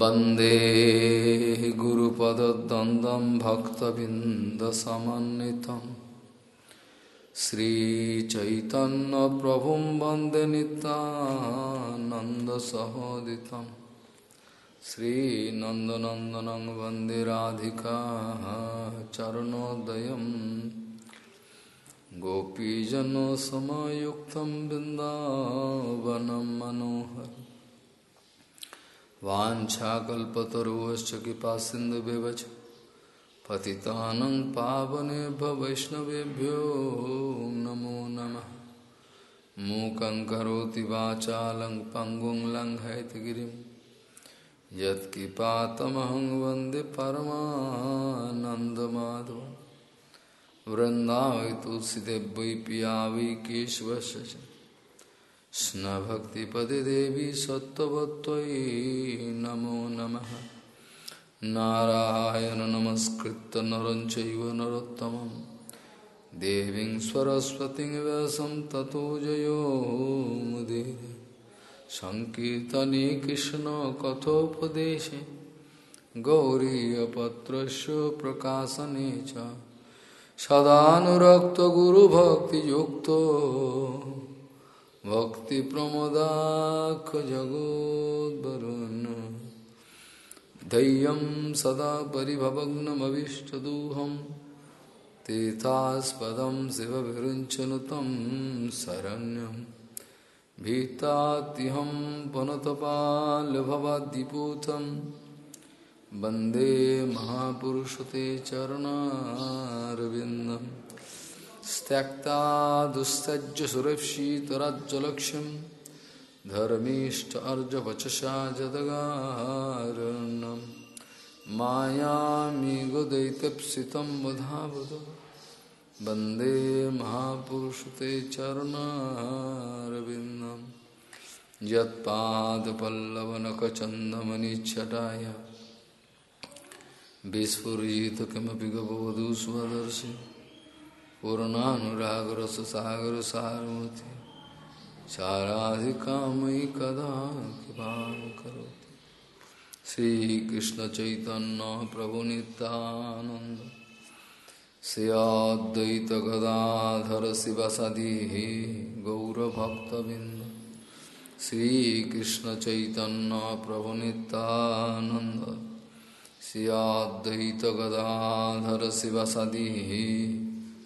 वंदे गुरुपदद्वन्द्वं भक्तबिन्दसमन्वितं। श्रीचैतन्यप्रभुं वंदे नितानन्दसहोदितं श्रीनन्दनन्दनं वंदे राधिका चरणोदयं। गोपीजनसमयुक्तं बिन्दावनं मनोहर वाछाकल्पतरुश्च कृपा सिन्धुव्यवच पतितानं पावनेभ्य वैष्णवेभ्यो नमो नमः। मूकं करोति वाचालं, पङ्गुं लङ्घयतगिरिं यत्कृपातमहं वंदे परमानन्दमाधवं वृन्दावै तुलसीदेव पिया वै केशवस्य च कृष्णभक्तिपदे देवी सत्त्ववत्त्वयि नमो नमः। नारायण नमस्कृत्य नरं चैव नरोत्तमं देवीं सरस्वतीं व्यासं ततो जयो मुदीरे सङ्कीर्तने कृष्णकथोपदेशे गौरीयपत्रस्य प्रकाशने च। सदानुरक्तगुरुभक्तियुक्तो। भक्तिप्रमदाखजगोद्वरुन् धैर्यं सदा परिभवग्नमविष्टदोहं। तीर्थास्पदं शिवविरुञ्चनु तं शरण्यं। भीतात्यहं पुनतपाल्भवाद्दिपूतं वंदे महापुरुषते चरणारविन्दम्। त्यक्ता दुस्तज्य सुरक्षितराज्यलक्ष्यं धर्मीष्ट अर्जवचसा जदगारणं। मायामिगुदैत्यप्सितं वधावद। वंदे महापुरुषते चरणारविन्दं। यत्पादपल्लवनखचन्दमनिच्छटाय विस्फुरित किमपि गबोधु स्वदर्शि। पूर्णानुरागरससागरसारमति साराधिकामयि कदा कृपां करोति श्रीकृष्णचैतन्यप्रभुनितानन्द श्रियाद्वैतगदाधर शिवसदिः गौरभक्तबिन्द श्रीकृष्णचैतन्यप्रभुनितानन्द श्रियाद्वैतगदाधर शिवसदिः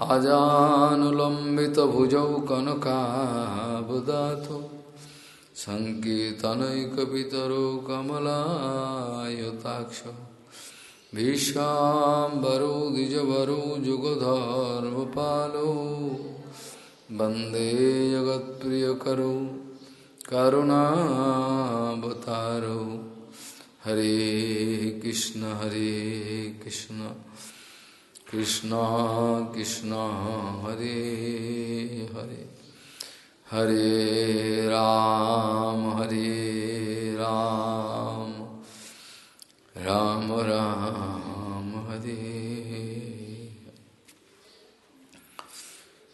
आजानुलम्बितभुजौ कनकाबुदातो सङ्कीर्तनैकपितरो कमलायताक्ष। भीष्माम्बरो द्विजवरो जुगधर्मपालो वंदे जगत्प्रियकरो करुणावतारो। हरे कृष्ण हरे कृष्ण। कृष्ण कृष्ण, हरे हरे। हरे राम हरे राम। राम राम, हरे।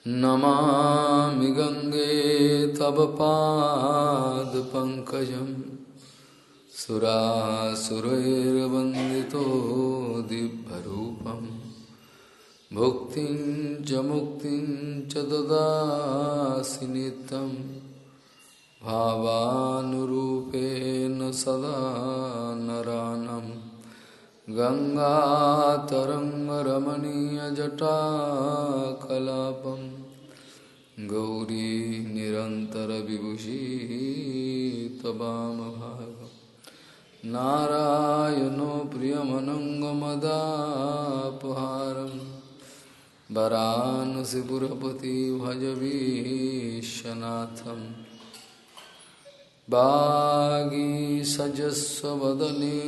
नमामि गङ्गे तव पादपङ्कजं सुरासुरैर्वन्दितो दिव्यरूपम्। भुक्तिं च मुक्तिं च ददासि नित्यं भावानुरूपेण सदा नरानं गङ्गातरङ्गरमणीयजटाकलापं गौरी तवामभागम् नारायणो प्रियमनङ्गमदापहारम् वरानसिपुरपति भजवीशनाथं वागीसजस्वदने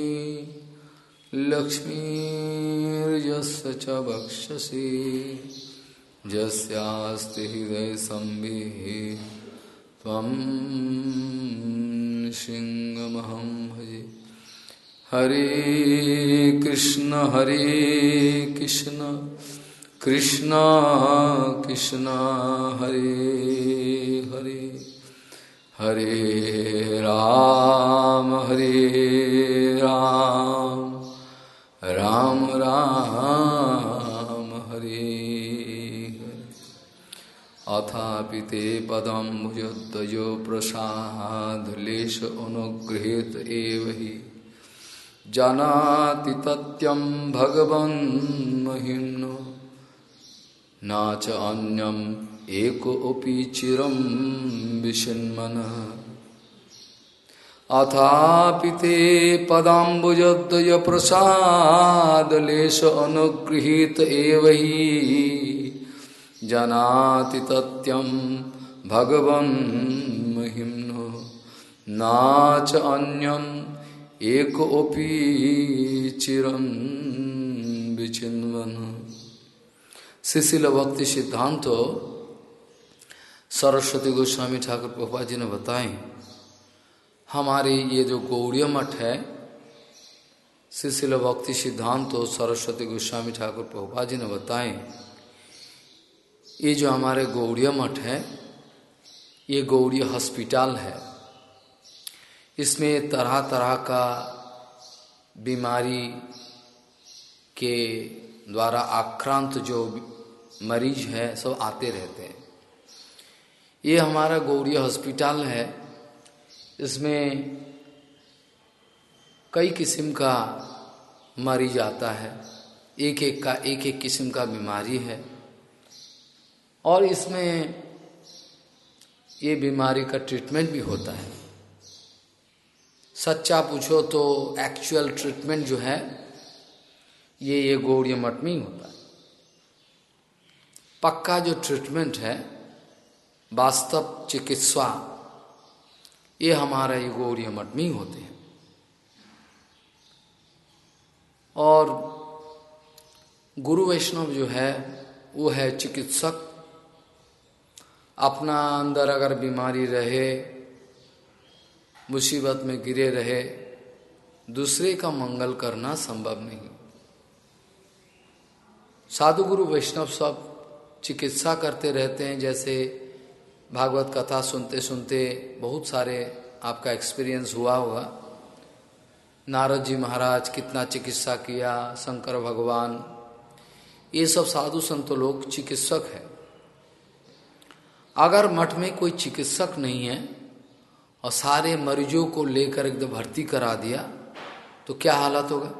लक्ष्मीर्यस्य च वक्षसि। यस्यास्ति हृदय त्वं सिंहमहं भजे। हरे कृष्ण हरे कृष्ण। कृष्ण कृष्ण, हरे हरे। हरे राम हरे राम। राम राम, हरे अथापि ते पदम्बुजोद्वयो प्रसादलेश अनुगृहीत एव हि। जानाति तत्यं भगवन् महिम्नो। न च अन्यम् एकोऽपि चिरं विषन्मनः। अथापि ते पदाम्बुजद्वय प्रसादलेश अनुगृहीत एव हि। जानाति तत्यं भगवन् महिम्नो एकोऽपि चिरं विचिन्वन शिशिल भक्ति सिद्धांत सरस्वती गोस्वामी ठाकुर प्रभा जी ने बताए, हमारे ये जो गौड़िया मठ है शिशिल भक्ति सिद्धांत तो सरस्वती गोस्वामी ठाकुर प्रभा जी ने बताए, ये जो हमारे गौड़िया मठ है, ये गौड़िया हॉस्पिटल है। इसमें तरह तरह का बीमारी के द्वारा आक्रांत जो मरीज़ है, सब आते रहते हैं। ये हमारा गौड़िया हॉस्पिटल है। इसमें कई किस्म का मरीज़ आता है। एक एक का एक एक किस्म का बीमारी है। और इसमें ये बीमारी का ट्रीटमेंट भी होता है। सच्चा पूछो तो एक्चुअल ट्रीटमेंट जो है ये ये गौड़िया मठ में ही होता है। पक्का जो ट्रीटमेंट है, वास्तव चिकित्सा, ये हमारा ये गौरी मठ में ही होते हैं। और गुरु वैष्णव जो है, वो है चिकित्सक। अपना अंदर अगर बीमारी रहे, मुसीबत में गिरे रहे, दूसरे का मंगल करना संभव नहीं। साधु गुरु वैष्णव सब चिकित्सा करते रहते हैं, जैसे भागवत कथा सुनते सुनते बहुत सारे आपका एक्सपीरियंस हुआ होगा। नारद जी महाराज कितना चिकित्सा किया, शंकर भगवान, ये सब साधु संत लोग चिकित्सक है। अगर मठ में कोई चिकित्सक नहीं है और सारे मरीजों को लेकर एकदम भर्ती करा दिया तो क्या हालत होगा?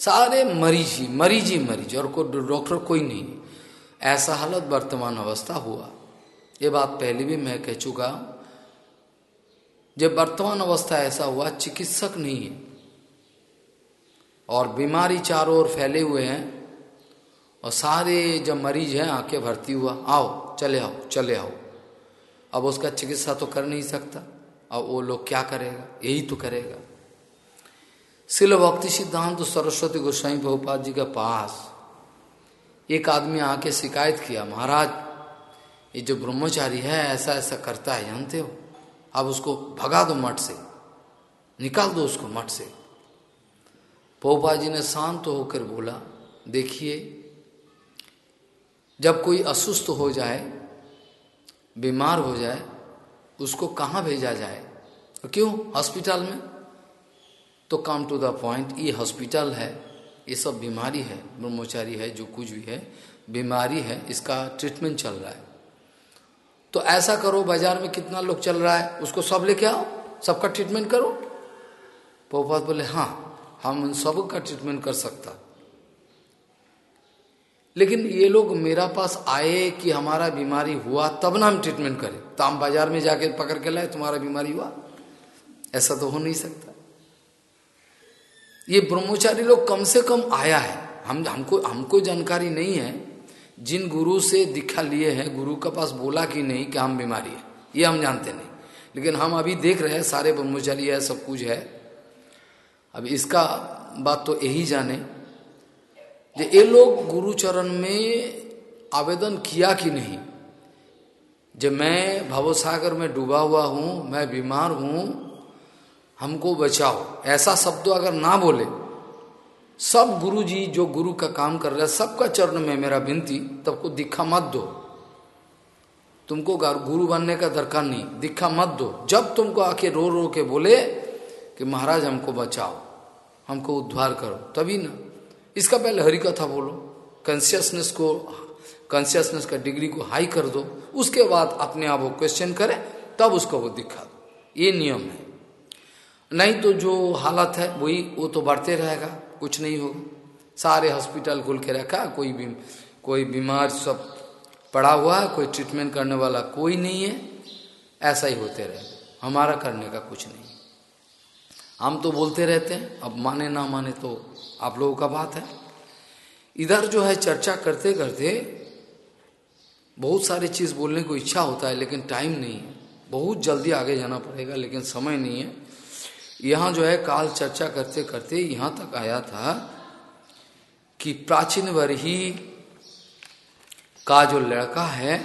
सारे मरीज़ ही मरीज़ ही मरीज़, और कोई डॉक्टर कोई नहीं। ऐसा हालत वर्तमान अवस्था हुआ। ये बात पहले भी मैं कह चुका हूँ। जब वर्तमान अवस्था ऐसा हुआ, चिकित्सक नहीं है। और बीमारी चारों ओर फैले हुए हैं, और सारे जब मरीज़ हैं आके भर्ती हुआ, आओ, चले आओ चले आओ। अब उसका चिकित्सा तो कर नहीं सकता। अब वो लोग क्या करेगा? यही तो करेगा। शिल भक्ति सिद्धांत तो सरस्वती गोस्वामी बहुपाद जी के पास। एक आदमी आके शिकायत किया, महाराज, ये जो ब्रह्मचारी है, ऐसा ऐसा करता है, जानते हो? अब उसको भगा दो मठ से, निकाल दो उसको मठ से। पोपा जी ने शांत तो होकर बोला, देखिए, जब कोई असुस्थ हो जाए, बीमार हो जाए, उसको कहाँ भेजा जाए? क्यों? हॉस्पिटल में? तो कम टू द पॉइंट ये हॉस्पिटल है, ये सब बीमारी है, ब्रह्मचारी है, जो कुछ भी है, बीमारी है, इसका ट्रीटमेंट चल रहा है। तो ऐसा करो, बाज़ार में कितना लोग चल रहा है, उसको सब लेके आओ, सबका ट्रीटमेंट करो। पोपात बोले हाँ हम उन सब का ट्रीटमेंट कर सकता। लेकिन ये लोग मेरा पास आए कि हमारा बीमारी हुआ, तब ना हम ट्रीटमेंट करें। तो हम बाज़ार में जाके पकड़ के लाए, तुम्हारा बीमारी हुआ। ऐसा तो हो नहीं सकता। ये ब्रह्मचारी लोग कम से कम आया है। हम, हमको हमको जानकारी नहीं है, जिन गुरु से दीक्षा लिए हैं, गुरु के पास बोला कि नहीं कि हम बीमारी है, ये हम जानते नहीं। लेकिन हम अभी देख रहे हैं, सारे ब्रह्मचारी है, सब कुछ है। अब इसका बात तो यही जाने ये लोग गुरुचरण में आवेदन किया कि नहीं? जब मैं भवसागर में डूबा हुआ हूँ, मैं बीमार हूँ हमको बचाओ। ऐसा शब्द अगर ना बोले, सब गुरु जी जो गुरु का काम कर रहे सबका चरण में मेरा विनती, तब को दिखा मत दो। तुमको गुरु बनने का दरकार नहीं, दिखा मत दो। जब तुमको आके रो रो के बोले कि महाराज हमको बचाओ, हमको उद्धार करो, तभी ना। इसका पहले हरि कथा बोलो। कॉन्सियसनेस को कॉन्सियसनेस का डिग्री को हाई कर दो। उसके बाद अपने आप वो क्वेश्चन करे, तब उसको वो दिखा दो। ये नियम है। नहीं तो जो हालत है, वही, वो तो बढ़ते रहेगा, कुछ नहीं होगा। सारे हॉस्पिटल खुल के रखा, कोई भी कोई बीमार सब पड़ा हुआ है, कोई ट्रीटमेंट करने वाला कोई नहीं है, ऐसा ही होते रहे। हमारा करने का कुछ नहीं हम तो बोलते रहते हैं, अब माने ना माने तो आप लोगों का बात है। इधर जो है चर्चा करते करते बहुत सारी चीज़ बोलने को इच्छा होता है, लेकिन टाइम नहीं है। बहुत जल्दी आगे जाना पड़ेगा, लेकिन समय नहीं है। यहाँ जो है काल चर्चा करते करते यहाँ तक आया था कि प्राचीन वर्ही का जो लड़का है,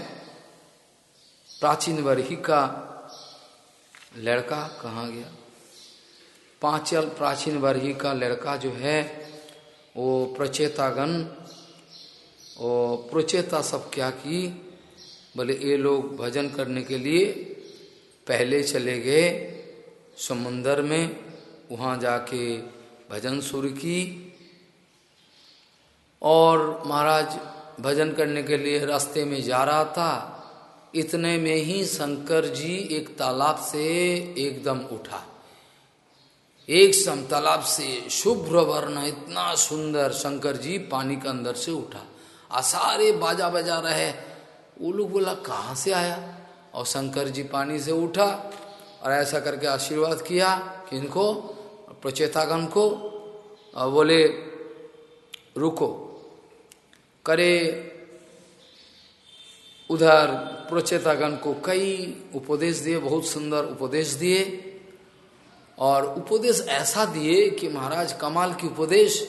प्राचीन वर्ही का लड़का कहा गया। पांचल प्राचीन वर्ही का लड़का जो है, वो प्रचेतागन वो प्रचेता सब क्या की, बोले, ये लोग भजन करने के लिए पहले चले गए समुन्दर में, वहाँ जाके भजन शुरू की। और महाराज, भजन करने के लिए रास्ते में जा रहा था। इतने में ही शंकर जी एक तालाब से एकदम उठा। एक सम तालाब से शुभ्र वर्ण, इतना सुंदर शंकर जी पानी के अंदर से उठा। आ सारे बाजा बजा रहे। वो लोग बोला, कहाँ से आया? और शंकर जी पानी से उठा। और ऐसा करके आशीर्वाद किया किनको प्रचेतागण को, और बोले, रुको, करे उधर प्रचेतागण को कई उपदेश दिए, बहुत सुंदर उपदेश दिए, और उपदेश ऐसा दिए कि महाराज कमाल की उपदेश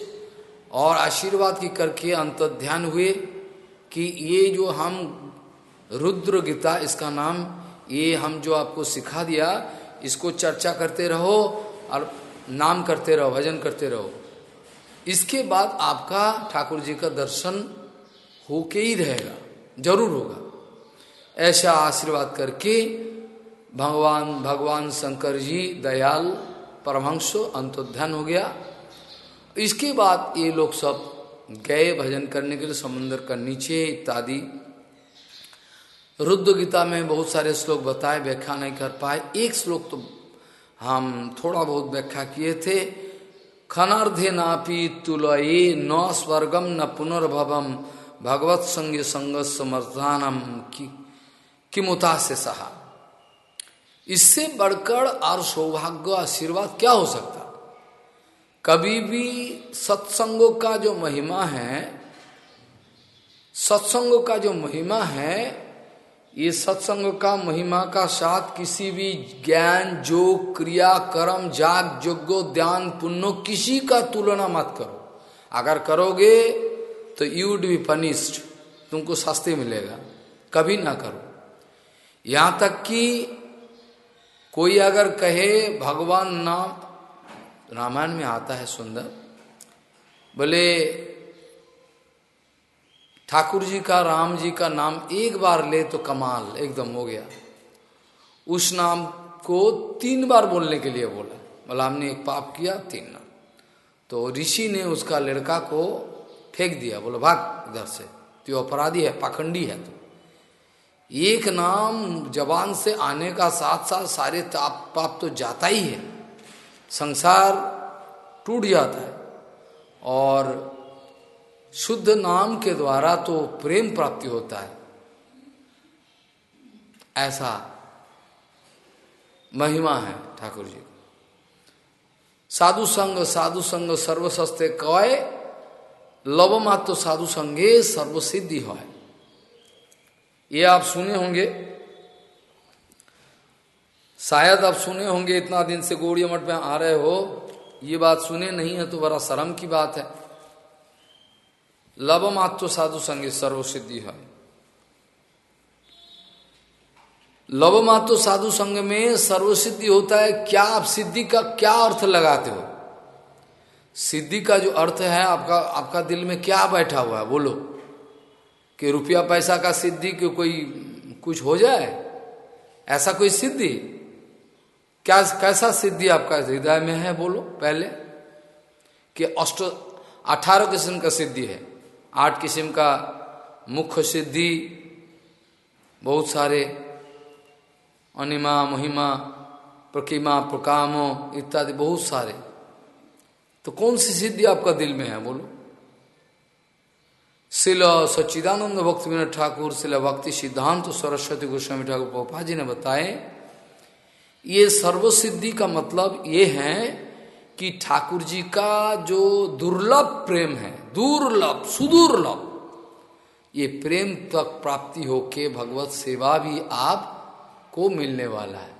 और आशीर्वाद की करके अंत ध्यान हुए कि ये जो हम रुद्र गीता, इसका नाम ये हम जो आपको सिखा दिया, इसको चर्चा करते रहो और नाम करते रहो, भजन करते रहो। इसके बाद आपका ठाकुर जी का दर्शन होके ही रहेगा, ज़रूर होगा। ऐसा आशीर्वाद करके भगवान भगवान शंकर जी दयाल परमहंसो अंतोध्यान हो गया। इसके बाद ये लोग सब गए भजन करने के लिए समुन्द्र का नीचे इत्यादि रुद्र गीता में बहुत सारे श्लोक बताए, व्याख्या नहीं कर पाए। एक श्लोक तो हम थोड़ा बहुत व्याख्या किए थे। खनार्धे नापी तुलये न स्वर्गम न पुनर्भवम भगवत संग संग समर्थानम की किमुता से सहा। इससे बढ़कर और सौभाग्य आशीर्वाद क्या हो सकता? कभी भी सत्संगों का जो महिमा है, सत्संगों का जो महिमा है ये सत्संग का महिमा का साथ किसी भी ज्ञान, जोग, क्रिया, कर्म, जाग जोग्यो ध्यान, पुण्य, किसी का तुलना मत करो। अगर करोगे तो यू वुड बी पनिस्ड तुमको सस्ते मिलेगा। कभी ना करो। यहाँ तक कि कोई अगर कहे, भगवान नाम, रामायण में आता है सुंदर, बोले ठाकुर जी का, राम जी का नाम एक बार ले तो कमाल, एकदम हो गया। उस नाम को तीन बार बोलने के लिए बोला। बोला हमने एक पाप किया, तीन नाम। तो ऋषि ने उसका लड़का को फेंक दिया, बोलो, भाग इधर से। तो अपराधी है, पाखंडी है तो। एक नाम जबान से आने का साथ साथ सारे ताप, पाप तो जाता ही है। संसार टूट जाता है और शुद्ध नाम के द्वारा तो प्रेम प्राप्ति होता है। ऐसा महिमा है ठाकुर जी साधु संग साधु संग सर्वसस्ते कय लवमात्र साधु संगे सर्वसिद्धि है ये आप सुने होंगे। शायद आप सुने होंगे, इतना दिन से गौड़ी मठ में आ रहे हो। ये बात सुने नहीं है तो बड़ा शर्म की बात है। लव मात्र साधु संगे सर्व सिद्धि है। लव मात्र साधु संग में सर्व सिद्धि होता है, क्या आप सिद्धि का क्या अर्थ लगाते हो? सिद्धि का जो अर्थ है, आपका आपका दिल में क्या बैठा हुआ है? बोलो। कि रुपया पैसा का सिद्धि कि कोई कुछ हो जाए? ऐसा कोई सिद्धि? क्या, कैसा सिद्धि आपका हृदय में है? बोलो पहले। कि अष्ट, अठारह किस्म का सिद्धि है। आठ किस्म का मुख्य सिद्धि, बहुत सारे अनिमा, महिमा प्रकिमा प्रकामो इत्यादि, बहुत सारे। तो कौन सी सिद्धि आपका दिल में है, बोलो? शिल सच्चिदानंद भक्ति विनोद ठाकुर, शिल भक्ति सिद्धांत सरस्वती गोस्वामी ठाकुर पोपा जी ने बताए, ये सर्वसिद्धि का मतलब ये है कि ठाकुर जी का जो दुर्लभ प्रेम है, दुर्लभ, सुदुर्लभ, ये प्रेम तक प्राप्ति होके भगवत सेवा भी आप को मिलने वाला है।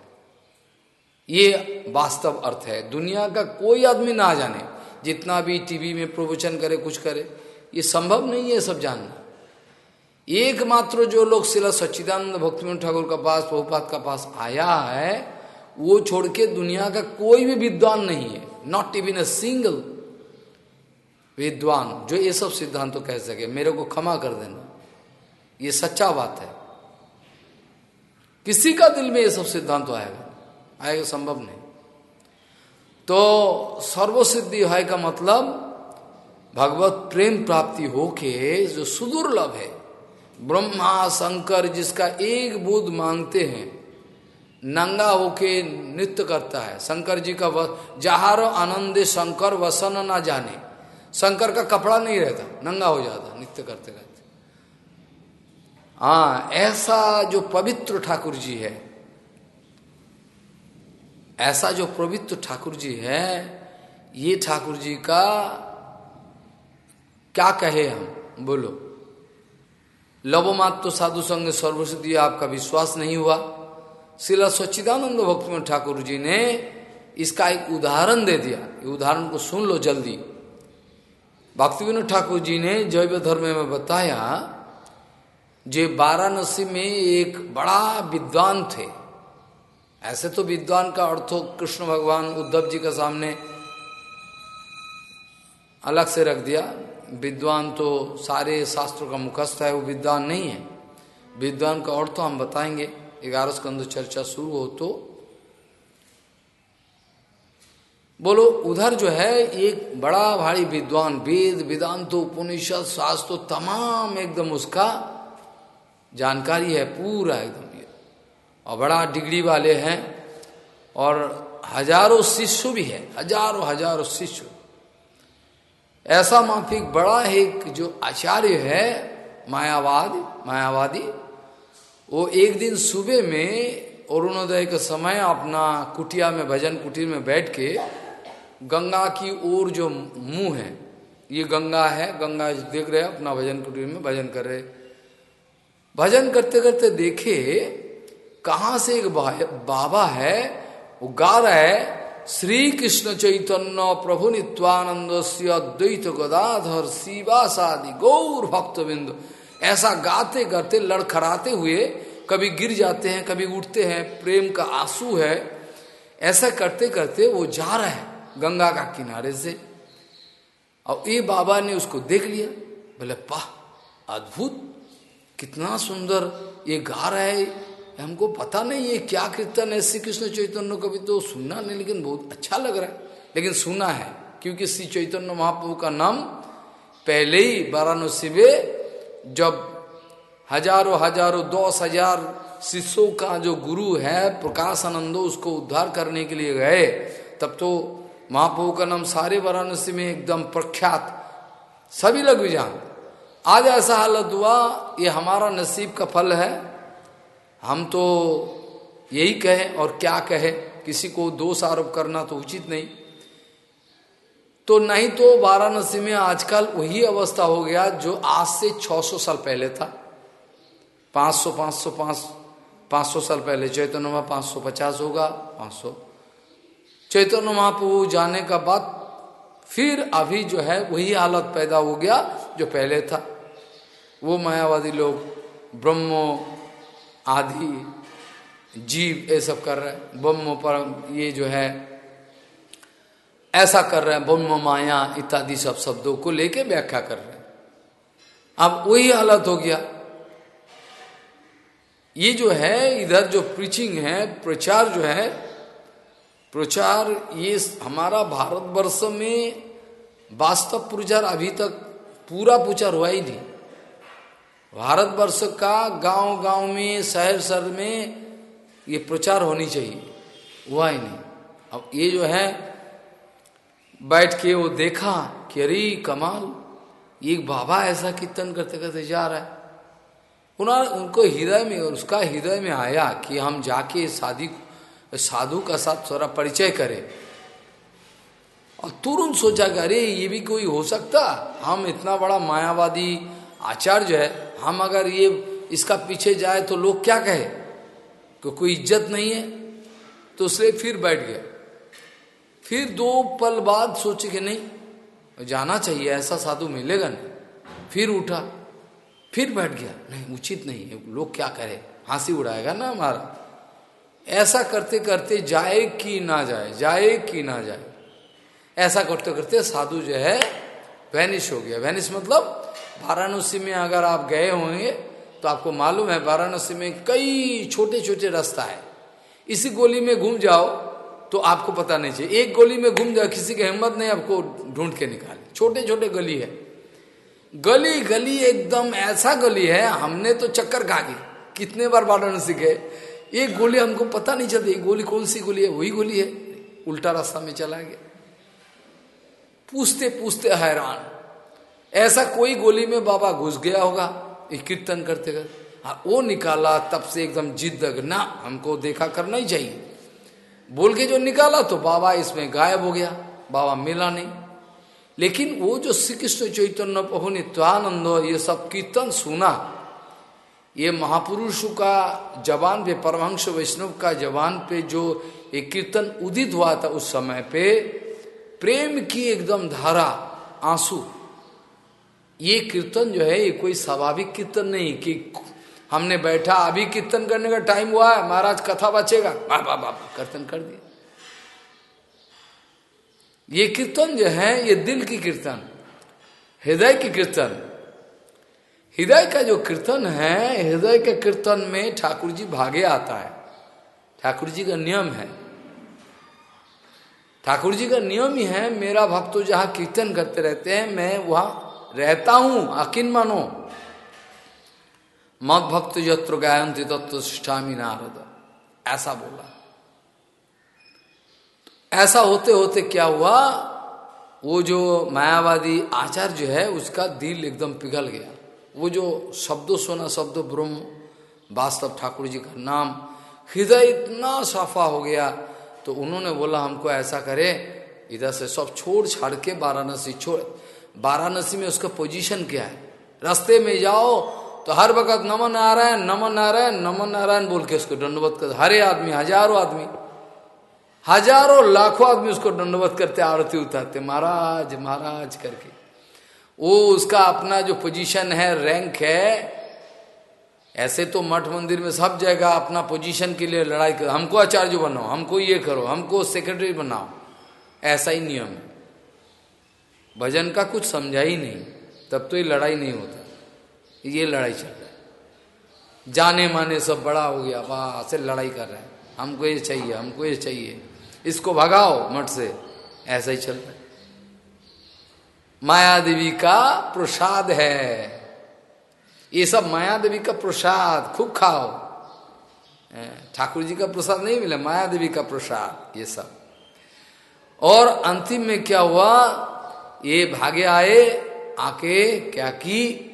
ये वास्तव अर्थ है। दुनिया का कोई आदमी ना जाने, जितना भी टीवी में प्रवचन करे, कुछ करे, ये संभव नहीं है सब जानना। एकमात्र जो लोग शिला सच्चिदानंद भक्ति ठाकुर का पास, बहुपात का पास आया है वो छोड़ के दुनिया का कोई भी विद्वान नहीं है। नॉट इवन ए सिंगल विद्वान, जो ये सब सिद्धांत तो कह सके। मेरे को क्षमा कर देना। ये सच्चा बात है। किसी का दिल में ये सब सिद्धांत तो आएगा। आएगा संभव नहीं। तो सर्वसिद्धि है का मतलब भगवत प्रेम प्राप्ति होके जो सुदुर्लभ है, ब्रह्मा शंकर जिसका एक बुद्ध मांगते हैं नंगा होके नृत्य करता है। शंकर जी का जहार आनंदे शंकर वसन ना जाने। शंकर का कपड़ा नहीं रहता, नंगा हो जाता, नृत्य करते करते। हाँ ऐसा जो पवित्र ठाकुर जी है, ऐसा जो पवित्र ठाकुर जी है, ये ठाकुर जी का क्या कहे हम? बोलो। लवोमात तो साधु संग सर्वसिद्धि आपका विश्वास नहीं हुआ। शिला स्वच्छिदानंद भक्ति ठाकुर जी ने इसका एक उदाहरण दे दिया ये उदाहरण को सुन लो जल्दी भक्ति विनोद ठाकुर जी ने जैव धर्म में बताया जे वाराणसी में एक बड़ा विद्वान थे ऐसे तो विद्वान का अर्थ हो कृष्ण भगवान उद्धव जी के सामने अलग से रख दिया विद्वान तो सारे शास्त्रों का मुखस्थ है वो विद्वान नहीं है विद्वान का अर्थ हम बताएँगे ग्यारह स्कंद चर्चा शुरू हो तो बोलो, उधर जो है, एक बड़ा भारी विद्वान, वेद, वेदांत, उपनिषद, शास्त्र, तमाम एकदम उसका जानकारी है, पूरा एकदम ये। और बड़ा डिग्री वाले हैं, और हज़ारों शिष्य भी है, हज़ारों हज़ारों शिष्य। ऐसा माफिक बड़ा एक जो आचार्य है, मायावाद, मायावादी वो एक दिन सुबह में अरुणोदय के समय अपना कुटिया में, भजन कुटीर में बैठ के गंगा की ओर जो मुँह है, ये गंगा है, गंगा देख रहे अपना भजन कुटीर में भजन कर रहे भजन करते करते देखे, कहा से एक बाबा है, वो गा रहा है श्री कृष्ण चैतन्य प्रभु नित्वानंद से अद्वैत गदाधर शिवासादि गौर भक्त बिंदु ऐसा गाते गाते, लड़खड़ाते हुए कभी गिर जाते हैं, कभी उठते हैं, प्रेम का आँसू है। ऐसा करते करते वो जा रहा है गंगा का किनारे से। और ये बाबा ने उसको देख लिया, बोले पाह अद्भुत, कितना सुंदर ये गा रहा है। हमको पता नहीं ये क्या कीर्तन है श्री कृष्ण चैतन्य कभी तो सुनना नहीं, लेकिन बहुत अच्छा लग रहा है। लेकिन सुना है, क्योंकि श्री चैतन्य महाप्रभु का नाम पहले ही वाराणसी में जब हज़ारों हज़ारों, दस हज़ार शिष्यों का जो गुरु है, प्रकाश आनंदो, उसको उद्धार करने के लिए गए, तब तो महाप्रभु का नाम सारे वाराणसी में एकदम प्रख्यात, सभी लोग जान आज ऐसा हालत हुआ, ये हमारा नसीब का फल है। हम तो यही कहें और क्या कहे, किसी को दोष आरोप करना तो उचित नहीं। तो नहीं तो वाराणसी में आजकल वही अवस्था हो गया जो आज से 600 साल पहले था। 500 500 500 500 साल पहले चैतन्य में 550 होगा 500 चैतन्य महाप्रभु जाने का बाद फिर अभी जो है वही हालत पैदा हो गया जो पहले था। वो मायावादी लोग, ब्रह्मो आदि, जीव, ये सब कर रहे ब्रह्म पर ये जो है ऐसा कर रहे हैं ब्रह्म माया इत्यादि सब शब्दों को लेके व्याख्या कर रहे हैं। अब वही हालत हो गया। ये जो है, इधर जो प्रीचिंग है, प्रचार जो है, प्रचार ये हमारा भारतवर्ष में वास्तव प्रचार अभी तक पूरा प्रचार हुआ ही नहीं। भारतवर्ष का गाँव गाँव में शहर शहर में ये प्रचार होनी चाहिए, हुआ ही नहीं। अब ये जो है बैठ के वो देखा कि अरे, कमाल, एक बाबा ऐसा कीर्तन करते करते जा रहा है। उन्होंने उनको हृदय में उसका हृदय में आया कि हम जाके शादी साधु का साथ थोड़ा परिचय करें। और तुरंत सोचा कि अरे, ये भी कोई हो सकता, हम इतना बड़ा मायावादी आचार्य है, हम अगर ये इसका पीछे जाए तो लोग क्या कहे? कि कोई इज़्ज़त नहीं है। तो उसने फिर बैठ गया फिर दो पल बाद सोचे कि नहीं, जाना चाहिए, ऐसा साधु मिलेगा नहीं। फिर उठा, फिर बैठ गया। नहीं, उचित नहीं है, लोग क्या करे? हँसी उड़ाएगा ना हमारा। ऐसा करते करते जाए कि ना जाए जाए कि ना जाए। ऐसा करते करते साधु जो है वैनिश हो गया। वैनिश मतलब वाराणसी में अगर आप गए होंगे तो आपको मालूम है, वाराणसी में कई छोटे छोटे रास्ता है। इसी गोली में घूम जाओ तो आपको पता नहीं चाहिए। एक गोली में घूम जाओ किसी की हिम्मत नहीं, आपको ढूंढ के निकाले। छोटे छोटे गली है। गली गली एकदम ऐसा गली है, हमने तो चक्कर खा गए कितने बार वाराणसी गए। एक गोली हमको पता नहीं चलती गोली कौन सी गोली है? वही गोली है। उल्टा रास्ता में चला गया। पूछते पूछते हैरान। ऐसा कोई गोली में बाबा घुस गया होगा? कीर्तन करते करते हाँ वो निकाला, तब से एकदम जिद ना हमको देखा करना ही चाहिए। बोल के जो निकाला तो बाबा इसमें गायब हो गया, बाबा मिला नहीं। लेकिन वो जो श्री कृष्ण चैतन्य प्रभु नित्यानंद ये सब कीर्तन सुना, ये महापुरुषों का जवान पे, परमहंस वैष्णव का जवान पे जो एक कीर्तन उदित हुआ था उस समय पे, प्रेम की एकदम धारा, आँसू। ये कीर्तन जो है, ये कोई स्वाभाविक कीर्तन नहीं कि हमने बैठा, अभी कीर्तन करने का टाइम हुआ है, महाराज कथा बचेगा बाबा बाबा कीर्तन कर दिया ये कीर्तन जो है, ये दिल की कीर्तन, हृदय की कीर्तन। हृदय का जो कीर्तन है, हृदय के कीर्तन में ठाकुर जी भागे आता है। ठाकुर जी का नियम है। ठाकुर जी का नियम ही है, मेरा भक्त तो जहाँ कीर्तन करते रहते हैं, मैं वहाँ रहता हूँ अकिन मानो। मत भक्त यत्र गायंती तत्व शिष्ठामी नारद। ऐसा बोला। ऐसा होते होते क्या हुआ? वो जो मायावादी आचार्य जो है, उसका दिल एकदम पिघल गया। वो जो शब्दों सोना, शब्द ब्रह्म, वास्तव ठाकुर जी का नाम, हृदय इतना साफा हो गया तो उन्होंने बोला, हमको ऐसा करे, इधर से सब छोड़ छाड़ के वाराणसी छोड़। वाराणसी में उसका पोजीशन क्या है? रास्ते में जाओ तो हर वक्त नमन नारायण नमन नारायण नमन नारायण बोल के उसको दंडवत कर, हरे आदमी, हज़ारों आदमी, हज़ारों, लाखों आदमी उसको दंडवत करते, आरती उतारते, महाराज महाराज करके। वो उसका अपना जो पोजीशन है रैंक है, ऐसे तो मठ मंदिर में सब जगह अपना पोजीशन के लिए लड़ाई करो, हमको आचार्य बनाओ, हमको ये करो, हमको सेक्रेटरी बनाओ, ऐसा ही नियम है। भजन का कुछ समझा ही नहीं, तब तो ये लड़ाई नहीं होता। ये लड़ाई चल रहा है। जाने माने सब बड़ा हो गया, वाह, से लड़ाई कर रहे हैं। हमको ये चाहिए, हमको ये चाहिए। इसको भगाओ मठ से। ऐसा ही चल रहा है। माया देवी का प्रसाद है। ये सब माया देवी का प्रसाद, खूब खाओ। ठाकुर जी का प्रसाद नहीं मिला माया देवी का प्रसाद, ये सब। और अंतिम में क्या हुआ? ये भागे आए, आके क्या की?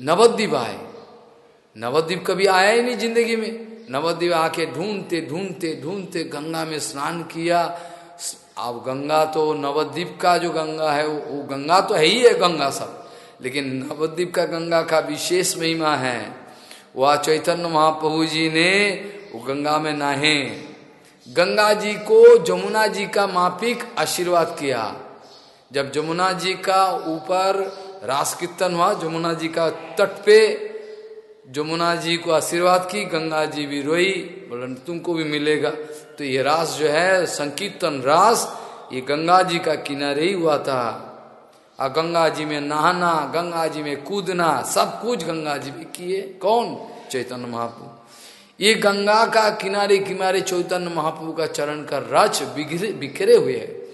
नवद्वीप आए। नवद्वीप कभी आया ही नहीं ज़िंदगी में। नवद्वीप आके ढूंढते ढूंढते ढूंढते गंगा में स्नान किया। अब गंगा तो नवद्वीप का जो गंगा है, वो गंगा तो है ही है गंगा सब। लेकिन नवद्वीप का गंगा का विशेष महिमा है। वह, चैतन्य महाप्रभु जी ने वो गंगा में नाहे गंगा जी को जमुना जी का मापिक आशीर्वाद किया। जब जमुना जी का ऊपर रास कीर्तन हुआ, जमुना जी का तट पे, जमुना जी को आशीर्वाद की, गंगा जी भी रोई, बोले, तुमको भी मिलेगा। तो ये रास जो है, संकीर्तन रास, ये गंगा जी का किनारे ही हुआ था। और गंगा जी में नहाना, गंगा जी में कूदना, सब कुछ गंगा जी भी किए। कौन? चैतन्य महाप्रभु। ये गंगा का किनारे किनारे चैतन्य महाप्रभु का चरण का रच बिखरे बिखरे हुए है।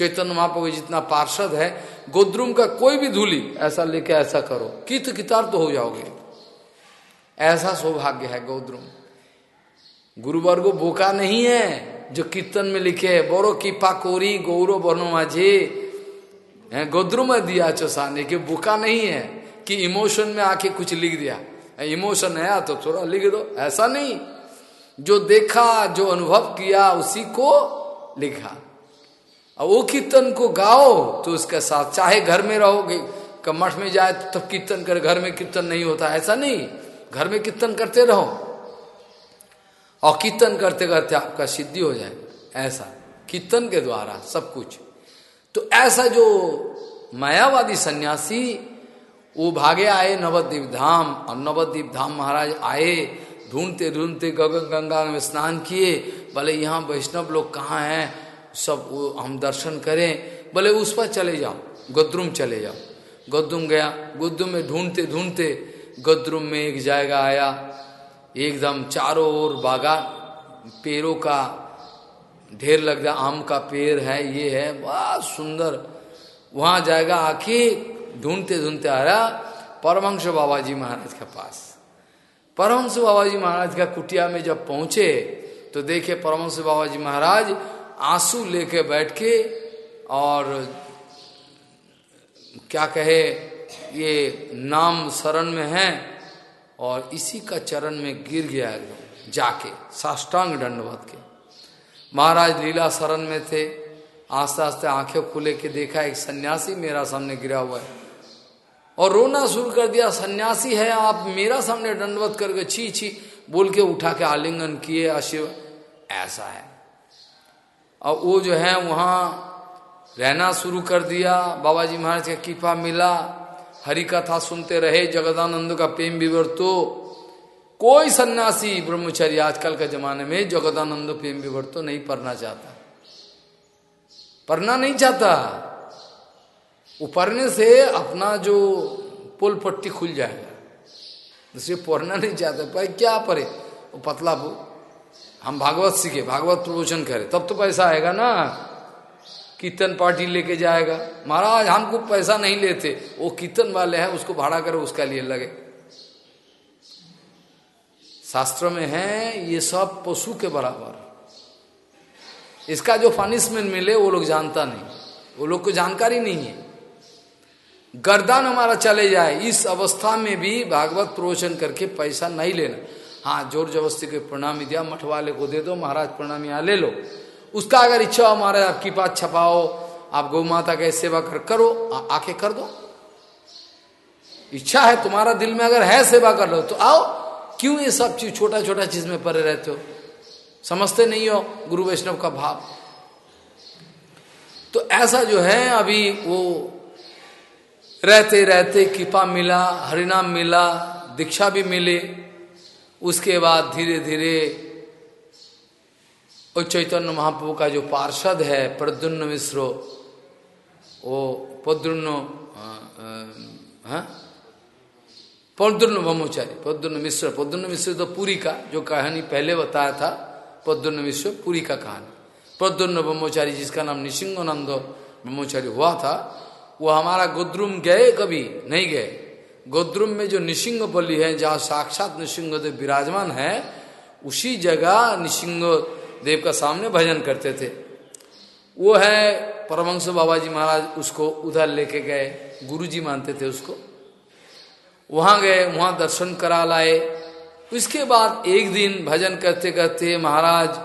चैतन्य महाप्रभु जितना पार्षद है, गोद्रुम का कोई भी धूली, ऐसा लेके ऐसा करो। कित कितार तो हो जाओगे। ऐसा सौभाग्य है गोद्रुम। गुरुवर्ग बोका नहीं है, जो कीर्तन में लिखे है, बोरो कीपा कोरी गौरव बनो माझे। गोद्रुम दिया चौसाने के, बोका नहीं है कि इमोशन में आके कुछ लिख दिया। इमोशन है तो थोड़ा लिख दो, ऐसा नहीं। जो देखा, जो अनुभव किया, उसी को लिखा। और वो कीर्तन को गाओ तो उसके साथ, चाहे घर में रहोगे मठ में जाए तब तो कीर्तन कर, घर में कीर्तन नहीं होता, ऐसा नहीं। घर में कीर्तन करते रहो। और कीर्तन करते करते आपका सिद्धि हो जाए, ऐसा। कीर्तन के द्वारा सब कुछ। तो ऐसा जो मायावादी सन्यासी, वो भागे आए नवद्वीप धाम, और नवद्वीप धाम महाराज आए ढूंढते ढूंढते गगन गंगा में स्नान किए भले यहाँ वैष्णव लोग कहाँ हैं? सब हम दर्शन करें बोले उस पर चले जाओ, गोद्रुम चले जाओ। गोद्रुम गया, गोद्रुम में ढूंढते ढूंढते, गोद्रुम में एक जायगा आया, एकदम चारों ओर बागा पेड़ों का ढेर लग गया आम का पेड़ है, ये है बहुत सुंदर। वहाँ जाएगा आके ढूंढते ढूंढते आ रहा परमंश बाबा जी महाराज के पास। परमंश बाबा जी महाराज का कुटिया में जब पहुँचे तो देखे परमंश बाबा जी महाराज आँसू लेके बैठ के और क्या कहे, ये नाम शरण में है और इसी का चरण में गिर गया एकदम जाके, साष्टांग दंडवत के। महाराज लीला शरण में थे आस्ते आस्ते आँखें खुले के देखा, एक सन्यासी मेरा सामने गिरा हुआ है। और रोना शुरू कर दिया, सन्यासी है आप, मेरा सामने दंडवत करके छी छी बोल के उठा के आलिंगन किए अशिव ऐसा है। और वो जो है वहाँ रहना शुरू कर दिया। बाबा जी महाराज का कृपा मिला। हरि कथा सुनते रहे। जगदानंद का प्रेम विवर तो कोई सन्यासी ब्रह्मचर्य आजकल के जमाने में जगदानंद प्रेम विवर तो नहीं पढ़ना चाहता। पढ़ना नहीं चाहता। वो पढ़ने से अपना जो पुल पट्टी खुल जाएगा। दूसरे पढ़ना नहीं चाहता। पर क्या पढ़े? वो पतला हम भागवत सीखे, भागवत प्रवचन करें, तब तो पैसा आएगा ना। कीर्तन पार्टी लेके जाएगा। महाराज, हमको पैसा नहीं लेते। वो कीर्तन वाले हैं, उसको भाड़ा करो, उसका लिए लगे। शास्त्र में है, ये सब पशु के बराबर। इसका जो पनिशमेंट मिले, वो लोग जानता नहीं। वो लोग को जानकारी नहीं है। गर्दान हमारा चले जाए, इस अवस्था में भी भागवत प्रवचन करके पैसा नहीं लेना। हाँ ज़ोर जबरस्ती के प्रणामी दिया मठ वाले को दे दो महाराज प्रणामी यहाँ ले लो। उसका अगर इच्छा हो महाराज आपकी बात छपाओ आप गौ माता का सेवा कर करो आ, आके कर दो। इच्छा है तुम्हारा दिल में अगर है सेवा कर लो तो आओ। क्यों ये सब चीज़ छोटा छोटा चीज़ में पड़े रहते हो? समझते नहीं हो गुरु वैष्णव का भाव? तो ऐसा जो है अभी वो रहते रहते कृपा मिला हरिनाम मिला दीक्षा भी मिले उसके बाद धीरे धीरे और चैतन्य महाप्रभु का जो पार्षद है प्रद्युन्न मिश्रो, वो पद्रुन्न हाँ? पद्युन्न ब्रह्मचारी पद्युन्न मिश्र पद्युन्न मिश्र तो पूरी का, जो कहानी पहले बताया था पद्युन्न मिश्र पूरी का कहानी। पद्युन्न ब्रह्मचारी, जिसका नाम निशिंगानंद ब्रह्मचारी हुआ था, वो हमारा गोद्रुम गए कभी? नहीं गए। गोद्रुम में जो निशिंग बलि है, जहाँ साक्षात निशिंग देव विराजमान है, उसी जगह निशिंग देव का सामने भजन करते थे। वो है परमंश बाबा जी महाराज, उसको उधर लेके गए गुरु जी मानते थे उसको। वहाँ गए, वहाँ दर्शन करा लाए। उसके बाद एक दिन भजन करते करते महाराज,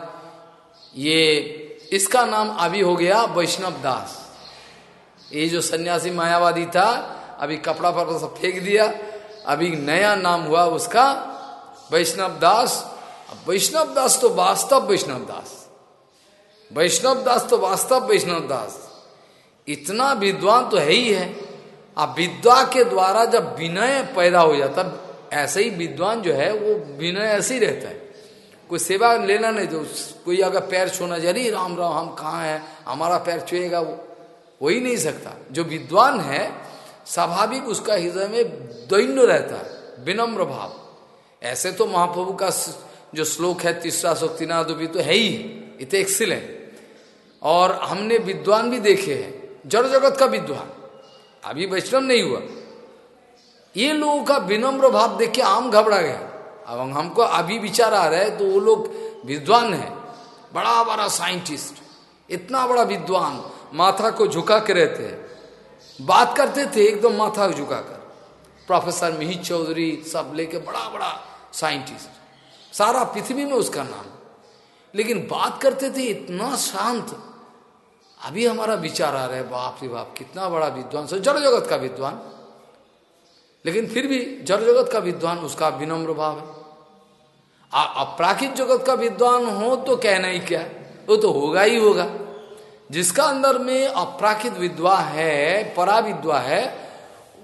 ये, इसका नाम अभी हो गया वैष्णव दास। ये जो सन्यासी मायावादी था अभी कपड़ा पर सब फेंक दिया। अभी नया नाम हुआ उसका वैष्णव दास। वैष्णव दास तो वास्तव वैष्णव दास। वैष्णव दास तो वास्तव वैष्णव दास। इतना विद्वान तो है ही है। अब विद्वा के द्वारा जब विनय पैदा हो जाता, ऐसे ही विद्वान जो है, वो विनय ऐसे ही रहता है। कोई सेवा लेना नहीं तो कोई अगर पैर छूना जरी राम राम, हम कहाँ हैं? हमारा पैर छुएगा वो। हो ही नहीं सकता। जो विद्वान है स्वाभाविक उसका हृदय में दैन्य रहता है, विनम्र भाव। ऐसे तो महाप्रभु का जो श्लोक है, तीसरा शक्तिनाथ भी तो है ही इतने एक्सीलेंट और हमने विद्वान भी देखे हैं, जड़ जगत का विद्वान। अभी वैष्णव नहीं हुआ। ये लोगों का विनम्र भाव देख के आम घबरा गया। अब हमको अभी विचार आ रहा है तो वो लोग विद्वान है बड़ा बड़ा साइंटिस्ट, इतना बड़ा विद्वान, माथा को झुका के रहते हैं। बात करते थे, एकदम माथा झुकाकर। प्रोफेसर मिहित चौधरी सब लेके बड़ा बड़ा साइंटिस्ट सारा पृथ्वी में उसका नाम। लेकिन बात करते थे, इतना शांत। अभी हमारा विचार आ रहा है, बाप रे बाप, कितना बड़ा विद्वान, सो जड़ जगत का विद्वान। लेकिन फिर भी जड़ जगत का विद्वान, उसका विनम्र भाव है। अपराकित जगत का विद्वान हो तो कहना ही क्या? वो तो होगा ही होगा। जिसका अंदर में अपराकित विद्वा है परा विद्वा है,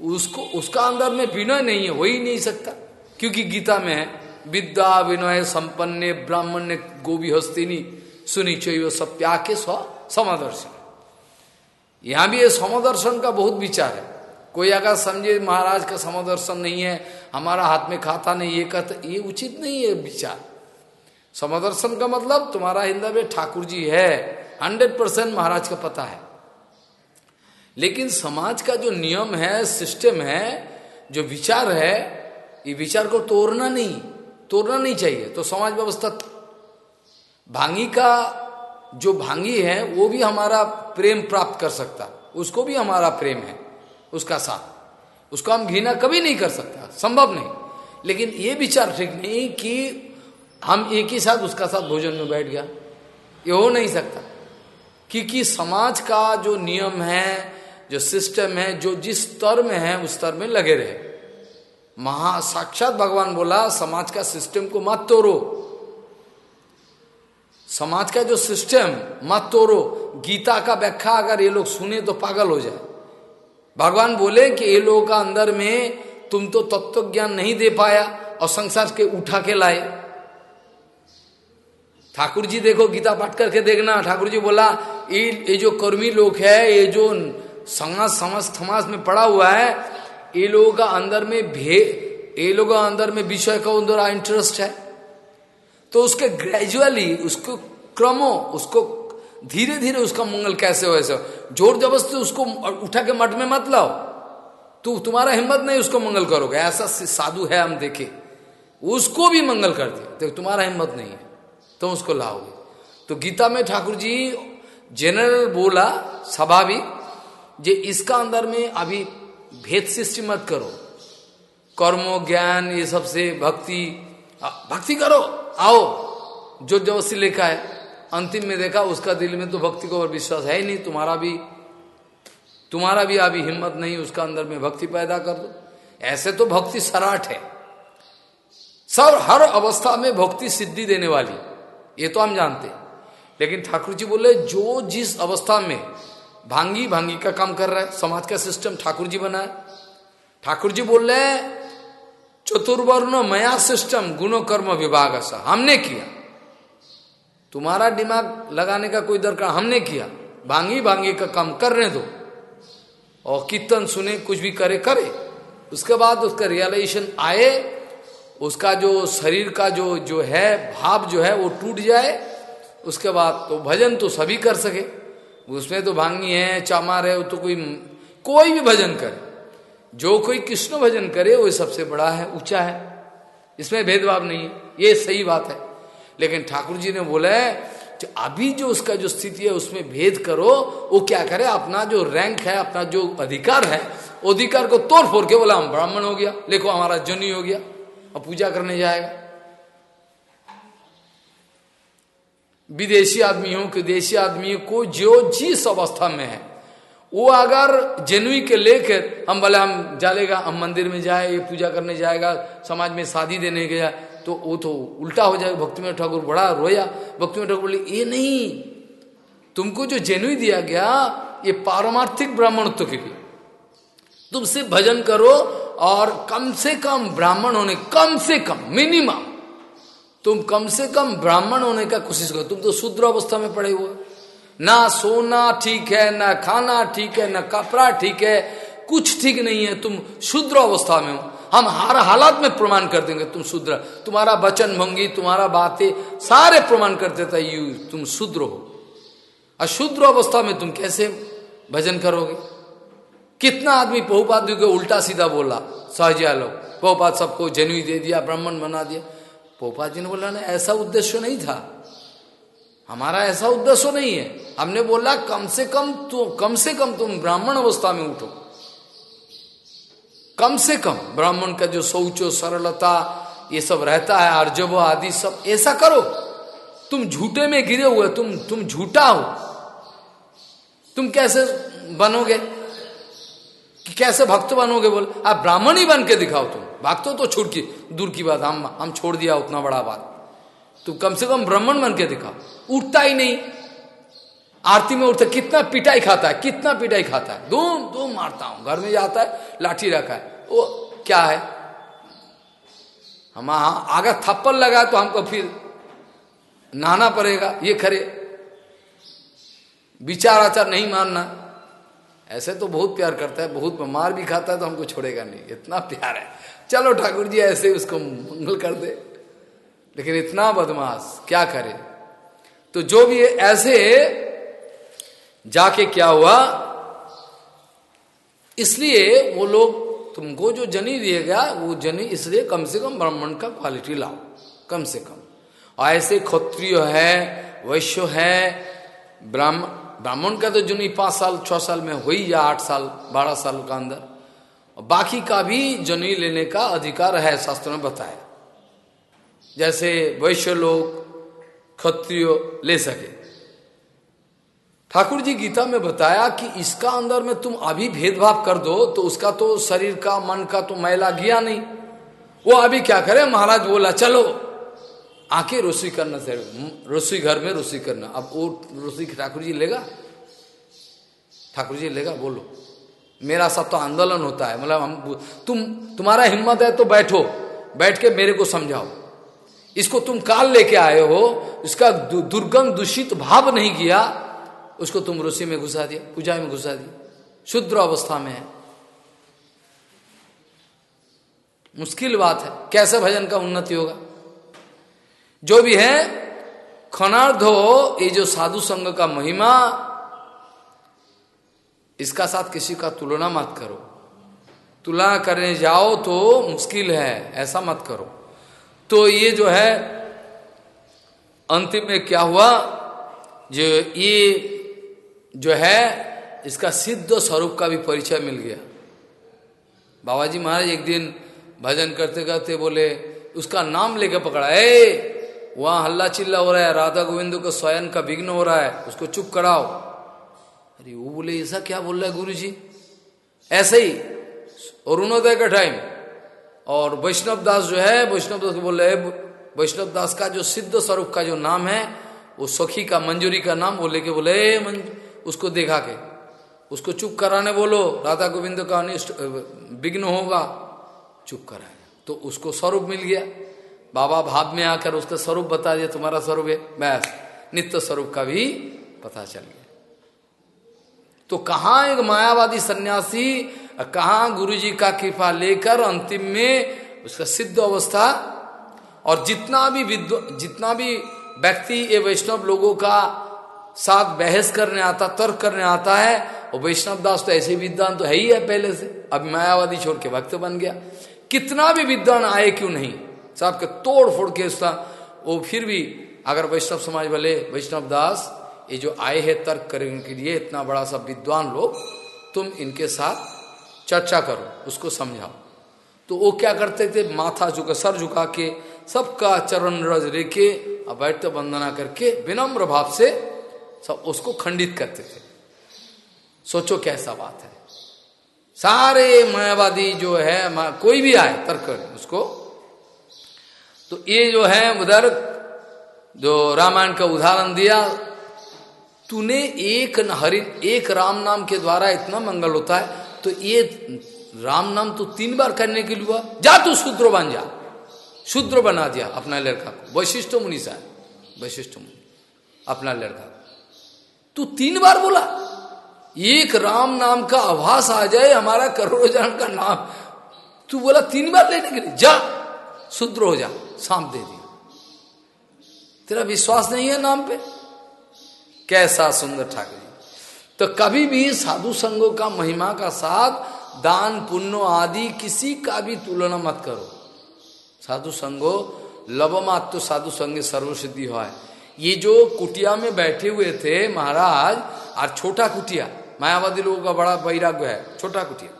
उसको, उसका अंदर में विनय नहीं है हो ही नहीं सकता। क्योंकि गीता में है विद्या विनय संपन्न ब्राह्मण्य गोभी हस्तिनी सुनी चाहिए सत्या के स्व समदर्शन। यहाँ भी ये समदर्शन का बहुत विचार है। कोई अगर समझे महाराज का समदर्शन नहीं है, हमारा हाथ में खाता नहीं, ये कहते, ये उचित नहीं है विचार। समदर्शन का मतलब तुम्हारा हिंदा में ठाकुर जी है हंड्रेड परसेंट महाराज का पता है। लेकिन समाज का जो नियम है, सिस्टम है, जो विचार है, ये विचार को तोड़ना नहीं तोड़ना नहीं चाहिए। तो समाज व्यवस्था भांगी का जो भांगी है, वो भी हमारा प्रेम प्राप्त कर सकता। उसको भी हमारा प्रेम है, उसका साथ। उसको हम घृणा कभी नहीं कर सकता, संभव नहीं। लेकिन ये विचार ठीक नहीं कि हम एक ही साथ उसका साथ भोजन में बैठ गया, ये हो नहीं सकता। क्योंकि समाज का जो नियम है, जो सिस्टम है, जो जिस स्तर में है, उस स्तर में लगे रहे। महा साक्षात भगवान बोला, समाज का सिस्टम को मत तोड़ो। समाज का जो सिस्टम, मत तोड़ो। गीता का व्याख्या अगर ये लोग सुने तो पागल हो जाए। भगवान बोले कि ये लोगों का अंदर में तुम तो तत्व ज्ञान नहीं दे पाया और संसार के उठा के लाए। ठाकुर जी देखो, गीता पाठ करके देखना। ठाकुर जी बोला ये ये जो कर्मी लोग है, ये जो समाज समाज समाज में पड़ा हुआ है, ये लोगों का अंदर में भे, ये लोगों का अंदर में विषय का अंदर इंटरेस्ट है। तो उसके ग्रेजुअली उसको क्रमो, उसको धीरे धीरे उसका मंगल कैसे हो ऐसा ज़ोर ज़बरदस्ती उसको उठा के मठ में मत लाओ। तू, तुम्हारा हिम्मत नहीं उसको मंगल करोगे। ऐसा साधु है हम देखे। उसको भी मंगल कर दिया तो तुम्हारा हिम्मत नहीं है। तो उसको लाओगे। तो गीता में ठाकुर जी जनरल बोला स्वाभाविक जे इसका अंदर में अभी भेद सृष्टि मत करो। कर्मो, ज्ञान, ये सबसे भक्ति भक्ति करो, आओ। जो ज़बरदस्ती लिखा है, अंतिम में देखा, उसका दिल में तो भक्ति को और विश्वास है ही नहीं। तुम्हारा भी तुम्हारा भी अभी हिम्मत नहीं, उसका अंदर में भक्ति पैदा कर दो। ऐसे तो भक्ति सराट है। सब, हर अवस्था में भक्ति सिद्धि देने वाली। ये तो हम जानते लेकिन ठाकुर जी बोले जो जिस अवस्था में भांगी भांगी का काम कर रहा है, समाज का सिस्टम ठाकुर जी बनाए। ठाकुर जी बोल रहे, चतुर्वर्ण मया सिस्टम गुणो कर्म विभाग ऐसा हमने किया। तुम्हारा दिमाग लगाने का कोई दरकार हमने किया। भांगी भांगी का काम करने दो। और कीर्तन सुने, कुछ भी करे करे। उसके बाद उसका रियलाइजेशन आए, उसका जो शरीर का जो जो है, भाव जो है, वो टूट जाए उसके बाद तो भजन तो सभी कर सके। उसमें तो भांगी है, चामार है, वो तो कोई कोई भी भजन करे। जो कोई कृष्ण भजन करे, वो सबसे बड़ा है, ऊँचा है। इसमें भेदभाव नहीं है, ये सही बात है। लेकिन ठाकुर जी ने बोला है कि अभी जो उसका जो स्थिति है, उसमें भेद करो, वो क्या करे, अपना जो रैंक है, अपना जो अधिकार है अधिकार को तोड़ फोड़ के बोला, हम ब्राह्मण हो गया, लेखो हमारा जनी हो गया और पूजा करने जाएगा। विदेशी आदमी हो कि देशी आदमी को जो जिस अवस्था में है, वो अगर जेनुई के लेकर हम बोले हम जालेगा, हम मंदिर में जाए, ये पूजा करने जाएगा, समाज में शादी देने गया तो वो तो उल्टा हो जाएगा। भक्ति में ठाकुर बड़ा रोया। भक्ति में ठाकुर बोले, ये नहीं। तुमको जो जेनुई दिया गया, ये पारमार्थिक ब्राह्मणत्व के लिए। तुम सिर्फ़ भजन करो और कम से कम ब्राह्मण होने, कम से कम, मिनिमम तुम कम से कम ब्राह्मण होने का कोशिश करो। तुम तो शुद्र अवस्था में पड़े हुए ना सोना ठीक है, ना खाना ठीक है, ना कपड़ा ठीक है, कुछ ठीक नहीं है। तुम शुद्र अवस्था में हो। हम हर हालात में प्रमाण कर देंगे तुम शुद्र। तुम्हारा वचन, भंगी, तुम्हारा बातें सारे प्रमाण करते थे यू, तुम शूद्र हो। अशुद्र अवस्था में तुम कैसे भजन करोगे? कितना आदमी बहुपात को उल्टा सीधा बोला, सहजिया लोग बहुपात सबको जन्वी दे दिया, ब्राह्मण बना दिया। पोपात जी ने बोला ना ऐसा उद्देश्य नहीं था। हमारा ऐसा उद्देश्य नहीं है। हमने बोला, कम से कम तो कम से कम तुम ब्राह्मण अवस्था में उठो। कम से कम ब्राह्मण का जो शौचो, सरलता, ये सब रहता है अर्जब आदि सब, ऐसा करो। तुम झूठे में गिरे हुए, तुम तुम झूठा हो। तुम कैसे बनोगे? कि कैसे भक्त बनोगे बोल, आप ब्राह्मण ही बन के दिखाओ तुम। भक्तों तो छूट की, दूर की बात, हम हम छोड़ दिया उतना बड़ा बात। तुम कम से कम ब्राह्मण बन के दिखाओ। उठता ही नहीं। आरती में उठता, कितना पिटाई खाता है, कितना पिटाई खाता है। धूम धूम मारता हूँ। घर में जाता है, लाठी रखा है। वो क्या है? हम अगर थप्पड़ लगा तो हमको फिर नहाना पड़ेगा। ये खरे विचार आचार नहीं मानना। ऐसे तो बहुत प्यार करता है, बहुत मार भी खाता है तो हमको छोड़ेगा नहीं। इतना प्यार है। चलो ठाकुर जी, ऐसे उसको मंगल कर दे। लेकिन इतना बदमाश, क्या करे? तो जो भी ऐसे जाके क्या हुआ? इसलिए वो लोग, तुमको जो जनी दिएगा वो जनी इसलिए कम से कम ब्राह्मण का क्वालिटी लाओ। कम से कम। और ऐसे क्षत्रिय है, वैश्य है ब्राह्मण ब्राह्मण का तो जनी पाँच साल, छह साल में हो ही या आठ साल, बारह साल का अंदर। बाकी का भी जनी लेने का अधिकार है, शास्त्र में बताया। जैसे वैश्य लोग क्षत्रिय ले सके। ठाकुर जी गीता में बताया कि इसका अंदर में तुम अभी भेदभाव कर दो तो उसका तो शरीर का, मन का तो मैला गया नहीं। वो अभी क्या करे? महाराज बोला, चलो। आके रोसी करना चाहिए रोसी घर में रोसी करना। अब वो रोसी ठाकुर जी लेगा? ठाकुर जी लेगा? बोलो। मेरा सब तो आंदोलन होता है। मतलब हम तुम, तुम्हारा हिम्मत है तो बैठो। बैठ के मेरे को समझाओ। इसको तुम काल लेके आए हो। इसका दुर्गम दूषित भाव नहीं किया। उसको तुम रोसी में घुसा दिया, पूजा में घुसा दिया। शुद्र अवस्था में है। मुश्किल बात है। कैसे भजन का उन्नति होगा? जो भी है खनार्धो ये जो साधु संघ का महिमा, इसका साथ किसी का तुलना मत करो। तुलना करने जाओ तो मुश्किल है, ऐसा मत करो। तो ये जो है, अंतिम में क्या हुआ? जो ये जो है, इसका सिद्ध स्वरूप का भी परिचय मिल गया। बाबा जी महाराज एक दिन भजन करते करते बोले, उसका नाम लेके पकड़ा, ए वहाँ हल्ला चिल्ला हो रहा है, राधा गोविंद को स्वयं का विघ्न हो रहा है, उसको चुप कराओ। अरे वो बोले, ऐसा क्या बोल रहा है गुरु जी ऐसे ही, अरुणोदय का टाइम और वैष्णव दास जो है, वैष्णव दास को बोल वैष्णव दास का जो सिद्ध स्वरूप का जो नाम है, वो सखी का, मंजूरी का नाम, वो लेके बोले उसको देखा के। उसको चुप कराने बोलो, राधा गोविंद का अनिष्ट विघ्न होगा। चुप कराए तो उसको स्वरूप मिल गया। बाबा भाव में आकर उसका स्वरूप बता दिया, तुम्हारा स्वरूप है। बस, नित्य स्वरूप का भी पता चल गया। तो कहा एक मायावादी सन्यासी, कहा गुरु जी का कृपा लेकर अंतिम में उसका सिद्ध अवस्था और जितना भी विद्व, जितना भी व्यक्ति ये वैष्णव लोगों का साथ बहस करने आता, तर्क करने आता है और वैष्णव दास तो ऐसे विद्वान तो है ही है पहले से। अब मायावादी छोड़ के भक्त बन गया। कितना भी विद्वान आए क्यों नहीं? सब के तोड़ फोड़ के उसका, वो फिर भी अगर वैष्णव समाज वाले, वैष्णव दास, ये जो आए हैं तर्क करने के लिए इतना बड़ा सा विद्वान लोग, तुम इनके साथ चर्चा करो, उसको समझाओ। तो वो क्या करते थे? माथा झुका, सर झुका के सबका चरण रज लेके बैठते वंदना करके विनम्र भाव से सब उसको खंडित करते थे। सोचो कैसा बात है। सारे मायावादी जो है कोई भी आए, तर्क उसको तो ये जो है उधर, जो रामायण का उदाहरण दिया, तूने एक हरि, एक राम नाम के द्वारा इतना मंगल होता है तो ये राम नाम तो तीन बार करने के लिए जा तू शूद्र बन जा। शूद्र बना दिया अपना लड़का को। वैशिष्ट मुनि सा वैशिष्ट मुनि। अपना लड़का तू तीन बार बोला, एक राम नाम का आभास आ जाए, हमारा करोड़ों जन का नाम। तू बोला, तीन बार लेने के लिए। जा, शूद्र हो जा। सांप दे दिया। तेरा विश्वास नहीं है नाम पे? कैसा सुंदर ठाकुर। तो कभी भी साधु संगों का महिमा का साथ, दान, पुण्य आदि किसी का भी तुलना मत करो। साधु संघो संगो लवमात्व साधु संघ सर्वसिद्धि है ये जो कुटिया में बैठे हुए थे महाराज, और छोटा कुटिया, मायावादी लोगों का बड़ा वैराग्य है, छोटा कुटिया।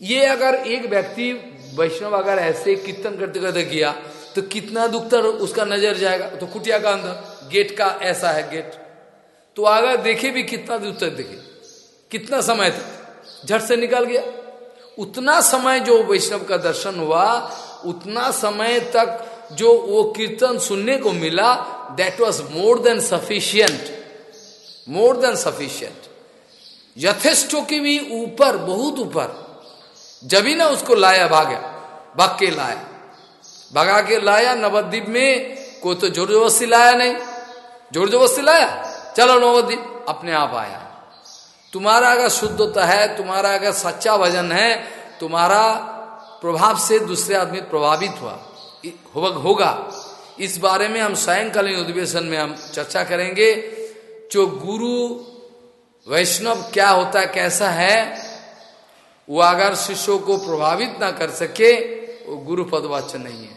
ये अगर एक व्यक्ति वैष्णव अगर ऐसे कीर्तन करते करते किया तो कितना दुखता उसका नज़र जाएगा। तो कुटिया का अंदर, गेट का ऐसा है गेट। तो अगर देखे भी कितना दूर तक देखे। कितना समय तक। झट से निकल गया। उतना समय जो वैष्णव का दर्शन हुआ, उतना समय तक जो वो कीर्तन सुनने को मिला that was more than sufficient more than sufficient यथेष्टों के भी ऊपर, बहुत ऊपर। जब ही ना उसको लाया भाग्य भाग के लाया भगा के लाया, नवद्वीप में, कोई तो ज़ोर जबरस्ती लाया नहीं। ज़ोर जबरस्ती लाया? चलो नवद्वीप, अपने आप आया। तुम्हारा अगर शुद्धता है, तुम्हारा अगर सच्चा भजन है, तुम्हारा प्रभाव से दूसरे आदमी प्रभावित हुआ होगा। इस बारे में हम सायंकालीन अधिवेशन में हम चर्चा करेंगे, जो गुरु वैष्णव क्या होता है, कैसा है वो अगर शिष्यों को प्रभावित ना कर सके, वो गुरु पदवाच्य नहीं है।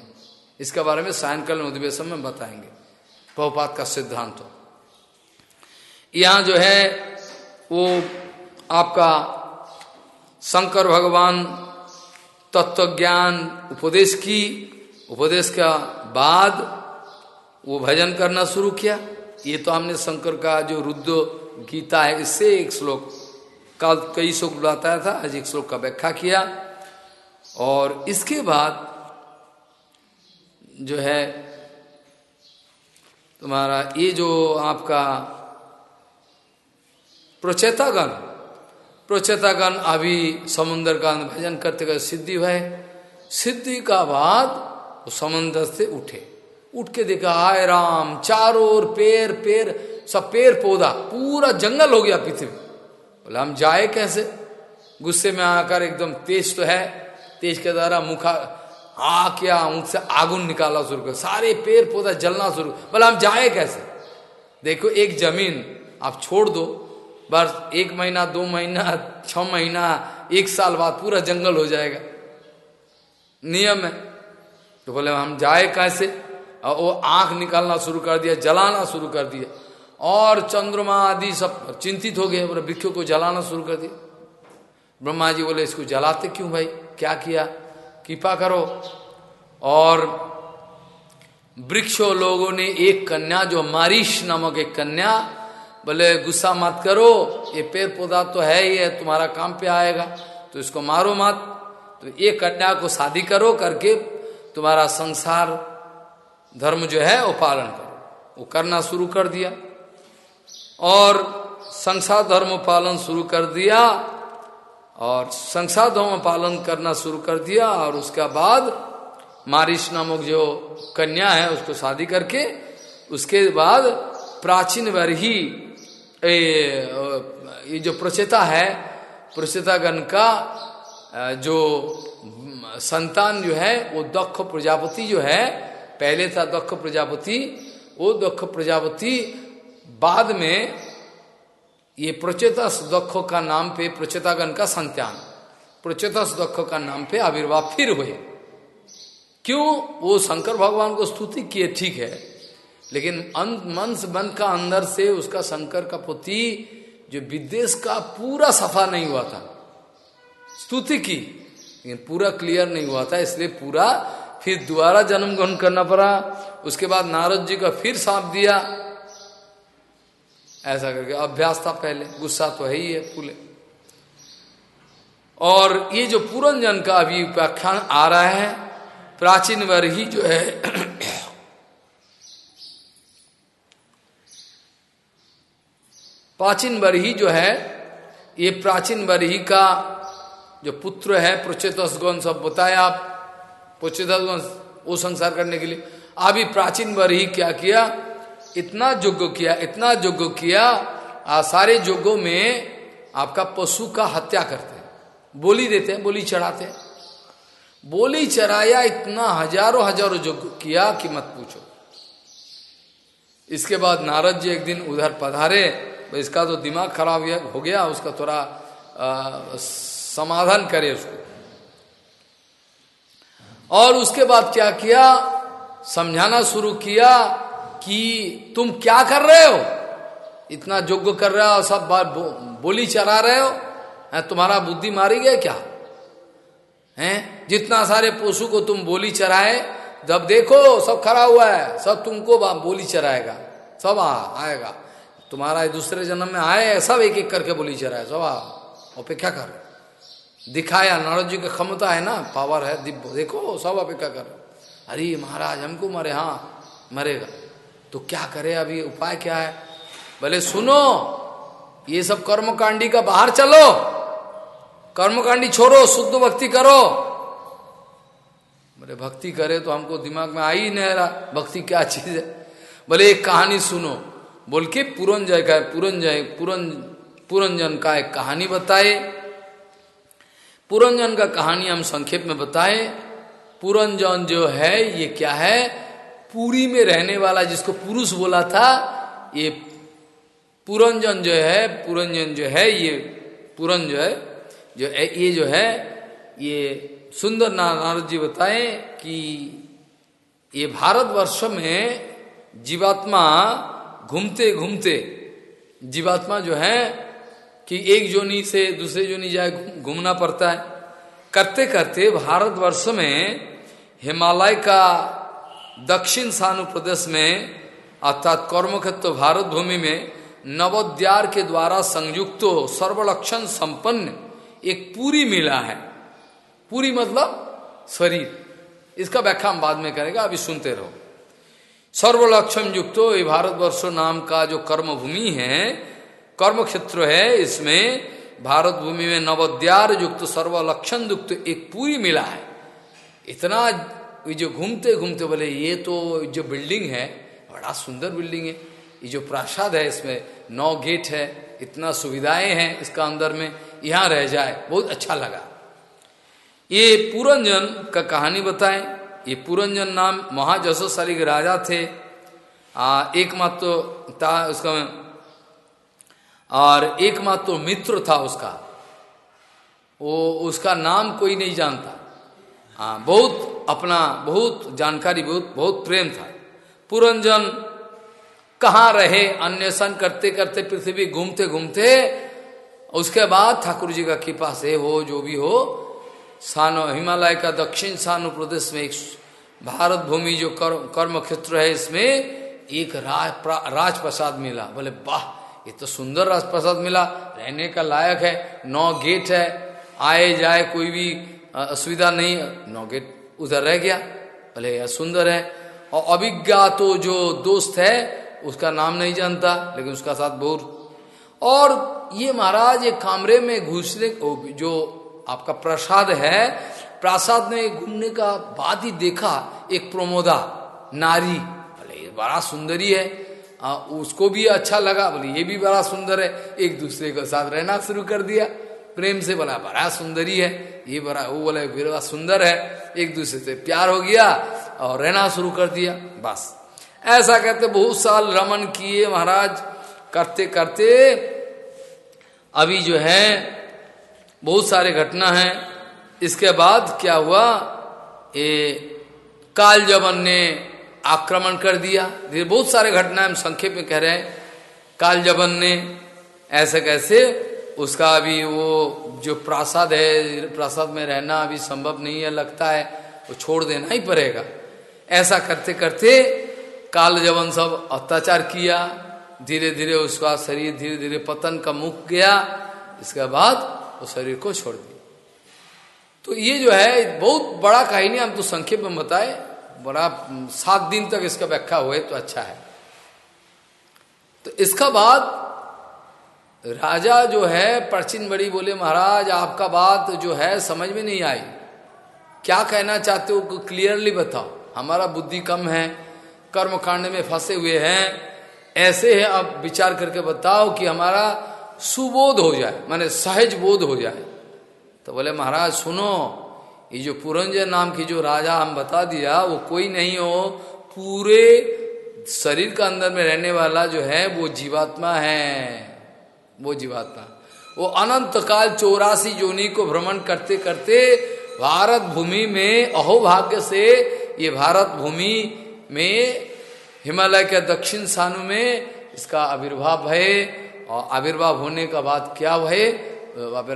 इसके बारे में सायंकालीन अधिवेशन में बताएँगे। बहुपात का सिद्धांत। यहाँ जो है, वो आपका शंकर भगवान तत्व ज्ञान उपदेश की, उपदेश का बाद वो भजन करना शुरू किया। ये तो हमने शंकर का जो रुद्र गीता है, इससे एक श्लोक कल कई श्लोक बताया था, आज एक श्लोक का व्याख्या किया। और इसके बाद जो है, तुम्हारा ये जो आपका प्रचेतागण प्रचेतागण अभी समुन्द्र का भजन करते करते सिद्धि भय सिद्धि का बाद वो समुन्द्र से उठे। उठ के देखा आय राम, चारों ओर पेड़ पेड़ सब पेड़ पौधा, पूरा जंगल हो गया पृथ्वी। बोला, हम जाए कैसे? गुस्से में आकर एकदम तेज तो है, तेज के द्वारा मुखा आ क्या उनसे आगुन निकाला शुरू कर, सारे पेड़ पौधा जलना शुरू, बोला, हम जाए कैसे? देखो, एक ज़मीन आप छोड़ दो, बस एक महीना, दो महीना छ महीना, एक साल बाद पूरा जंगल हो जाएगा। नियम है। तो बोले, हम जाए कैसे? और वो आँख निकालना शुरू कर दिया, जलाना शुरू कर दिया। और चंद्रमा आदि सब चिंतित हो गए, बोले वृक्षों को जलाना शुरू कर दिया ब्रह्मा जी बोले, इसको जलाते क्यों भाई? क्या किया? कृपा करो। और वृक्षों लोगों ने एक कन्या, जो मारिश नामक एक कन्या, बोले, गुस्सा मत करो, ये पेड़ पौधा तो है ही है, तुम्हारा काम पे आएगा तो इसको मारो मत। तो ये कन्या को शादी करो करके तुम्हारा संसार, धर्म जो है, वो पालन करो। वो करना शुरू कर दिया। और संसार धर्म पालन शुरू कर दिया और संसार धर्म पालन करना शुरू कर दिया और उसके बाद मारिश नामक जो कन्या है, उसको शादी करके, उसके बाद प्राचीन वर्ही ये जो प्रचेता है, प्रचेतागण का जो संतान जो है, वो दक्ष प्रजापति जो है, पहले था दक्ष प्रजापति, वो दक्ष प्रजापति बाद में ये प्रचेतस दक्ष का नाम पे, प्रचेतागण का संत्यान प्रचेतस दक्ष का नाम पे आविर्भाव फिर हुए। क्यों? वो शंकर भगवान को स्तुति किए, ठीक है। लेकिन अंत मन मन का अंदर से उसका शंकर का पुति, जो विदेश का पूरा सफ़ा नहीं हुआ था। स्तुति की, लेकिन पूरा क्लियर नहीं हुआ था, इसलिए पूरा फिर दोबारा जन्म ग्रहण करना पड़ा। उसके बाद नारद जी का फिर सांप दिया। ऐसा करके। अभ्यास था पहले, गुस्सा तो है ही है फूले और ये जो पूरन जन का अभी व्याख्यान आ रहा है, प्राचीन वर ही जो है, प्राचीन बरही जो है, ये प्राचीन बरही का जो पुत्र है प्रचेतसगण सब बताया आप प्रचेतसगण वो संसार करने के लिए। अभी प्राचीन बरही क्या किया इतना योग्य किया, इतना योग्य किया, आ सारे योगों में आपका पशु का हत्या करते हैं। बोली देते हैं, बोली चढ़ाते हैं। बोली चराया इतना हज़ारों हज़ारों जो किया कि मत पूछो। इसके बाद नारद जी एक दिन उधर पधारे इसका तो दिमाग खराब हो गया, उसका थोड़ा समाधान करे उसको। और उसके बाद क्या किया? समझाना शुरू किया कि तुम क्या कर रहे हो? इतना योग्य कर रहे हो सब बार बो, बोली चला रहे हो? है तुम्हारा बुद्धि मारी गया क्या? है जितना सारे पशु को तुम बोली चराए जब देखो सब खड़ा हुआ है सब तुमको बोली चराएगा सब आ, आएगा। तुम्हारा दूसरे जन्म में आए सब एक एक करके बोली चराए सब आ। अपेक्षा कर। दिखाया नारद जी की क्षमता है ना पावर है दिव्य। देखो सब अपेक्षा कर। अरे महाराज हमको मरे हाँ मरेगा। तो क्या करे अभी उपाय क्या है? बोले सुनो, ये सब कर्मकांडी का बाहर चलो। कर्मकांडी छोड़ो, शुद्ध भक्ति करो। बोले भक्ति करे तो हमको दिमाग में आ ही नहीं रहा, भक्ति क्या चीज़ है? बोले एक कहानी सुनो, बोल के पुरंजय का, पुरंजय पुरन पुरंजन का एक कहानी बताए। पुरंजन का कहानी हम संक्षेप में बताए। पुरंजन जो है, ये क्या है? पूरी में रहने वाला जिसको पुरुष बोला था, ये पुरंजन जो है, पुरंजन जो है, ये पुरन जो है, जो ये जो है, ये सुंदर नारद जी बताए कि ये भारतवर्ष में जीवात्मा घूमते घूमते, जीवात्मा जो है कि एक जोनी से दूसरे जोनी जाए घूमना पड़ता है। करते करते भारतवर्ष में हिमालय का दक्षिण सानु प्रदेश में, अर्थात कर्मक्षेत्र भारत भूमि में, नवोद्यार के द्वारा संयुक्त सर्वलक्षण संपन्न एक पूरी मिला है। पूरी मतलब शरीर। इसका व्याख्या हम बाद में करेगा, अभी सुनते रहो। सर्वलक्षण युक्त ये भारतवर्ष नाम का जो कर्म भूमि है कर्म क्षेत्र है, इसमें भारत भूमि में नवोद्यार युक्त, सर्वलक्षण युक्त एक पूरी मिला है। इतना ये जो घूमते घूमते बोले, ये तो जो बिल्डिंग है, बड़ा सुंदर बिल्डिंग है। ये जो प्रासाद है, इसमें नौ गेट है, इतना सुविधाएँ हैं इसका अंदर में, यहाँ रह जाए, बहुत अच्छा लगा। ये पुरंजन का कहानी बताएँ। ये पुरंजन नाम महाजशोशाली के राजा थे। एकमात्र तो था उसका, और एकमात्र तो मित्र था उसका। वो, उसका नाम कोई नहीं जानता। हाँ बहुत अपना बहुत जानकारी बहुत बहुत प्रेम था। पुरंजन कहाँ रहे अन्वेषण करते करते पृथ्वी घूमते घूमते उसके बाद ठाकुर जी का कृपा से हो जो भी हो सानो हिमालय का दक्षिण सानो प्रदेश में एक भारत भूमि जो कर, कर्म क्षेत्र है इसमें एक राज राजप्रसाद मिला। बोले वाह ये तो सुंदर राजप्रसाद मिला। रहने का लायक है नौ गेट है आए जाए कोई भी असुविधा नहीं नौ गेट उधर रह गया। बोले यह सुंदर है और अभिज्ञा तो जो दोस्त है उसका नाम नहीं जानता लेकिन उसका साथ बोर और ये महाराज एक कमरे में घुसने जो आपका प्रसाद है प्रसाद में घूमने का बाद ही देखा एक प्रमोदा नारी। बोले ये बड़ा सुंदरी है आ, उसको भी अच्छा लगा बोले ये भी बड़ा सुंदर है एक दूसरे के साथ रहना शुरू कर दिया। प्रेम से बोला, बड़ा सुंदरी है, ये बड़ा, वो बोले बड़ा सुंदर है। एक दूसरे से प्यार हो गया और रहना शुरू कर दिया, बस। ऐसा कहते बहुत साल रमन किए महाराज, करते करते अभी जो है, बहुत सारे घटना है। इसके बाद क्या हुआ? ये काल जबन ने आक्रमण कर दिया। बहुत सारे घटना हम संक्षेप में कह रहे हैं। काल जबन ने ऐसे कैसे उसका अभी वो जो प्रासाद है, प्रासाद में रहना अभी संभव नहीं है, लगता है, वो छोड़ देना ही पड़ेगा। ऐसा करते करते काल जवन सब अत्याचार किया धीरे धीरे उसका शरीर धीरे धीरे पतन का मुख गया, इसके बाद वो शरीर को छोड़ दिया। तो ये जो है, बहुत बड़ा कहानी हम तो संक्षेप में बताए, बड़ा, सात दिन तक इसका व्याख्या हुए तो अच्छा है। तो इसका बाद राजा जो है, प्राचीन बड़ी बोले, महाराज, आपका बात जो है, समझ में नहीं आई। क्या कहना चाहते हो, क्लियरली बताओ। हमारा बुद्धि कम है कर्म कांड में फंसे हुए हैं। ऐसे है, अब विचार करके बताओ कि हमारा सुबोध हो जाए, माने सहज बोध हो जाए। तो बोले, महाराज, सुनो, ये जो पुरंजय नाम की जो राजा हम बता दिया, वो कोई नहीं हो। पूरे शरीर का अंदर में रहने वाला जो है, वो जीवात्मा है। वो जीवात्मा। वो अनंत काल चौरासी जोनी को भ्रमण करते करते भारत भूमि में अहोभाग्य से ये भारत भूमि में, हिमालय के दक्षिण सानु में इसका आविर्भाव है। और आविर्भाव होने का बाद क्या है?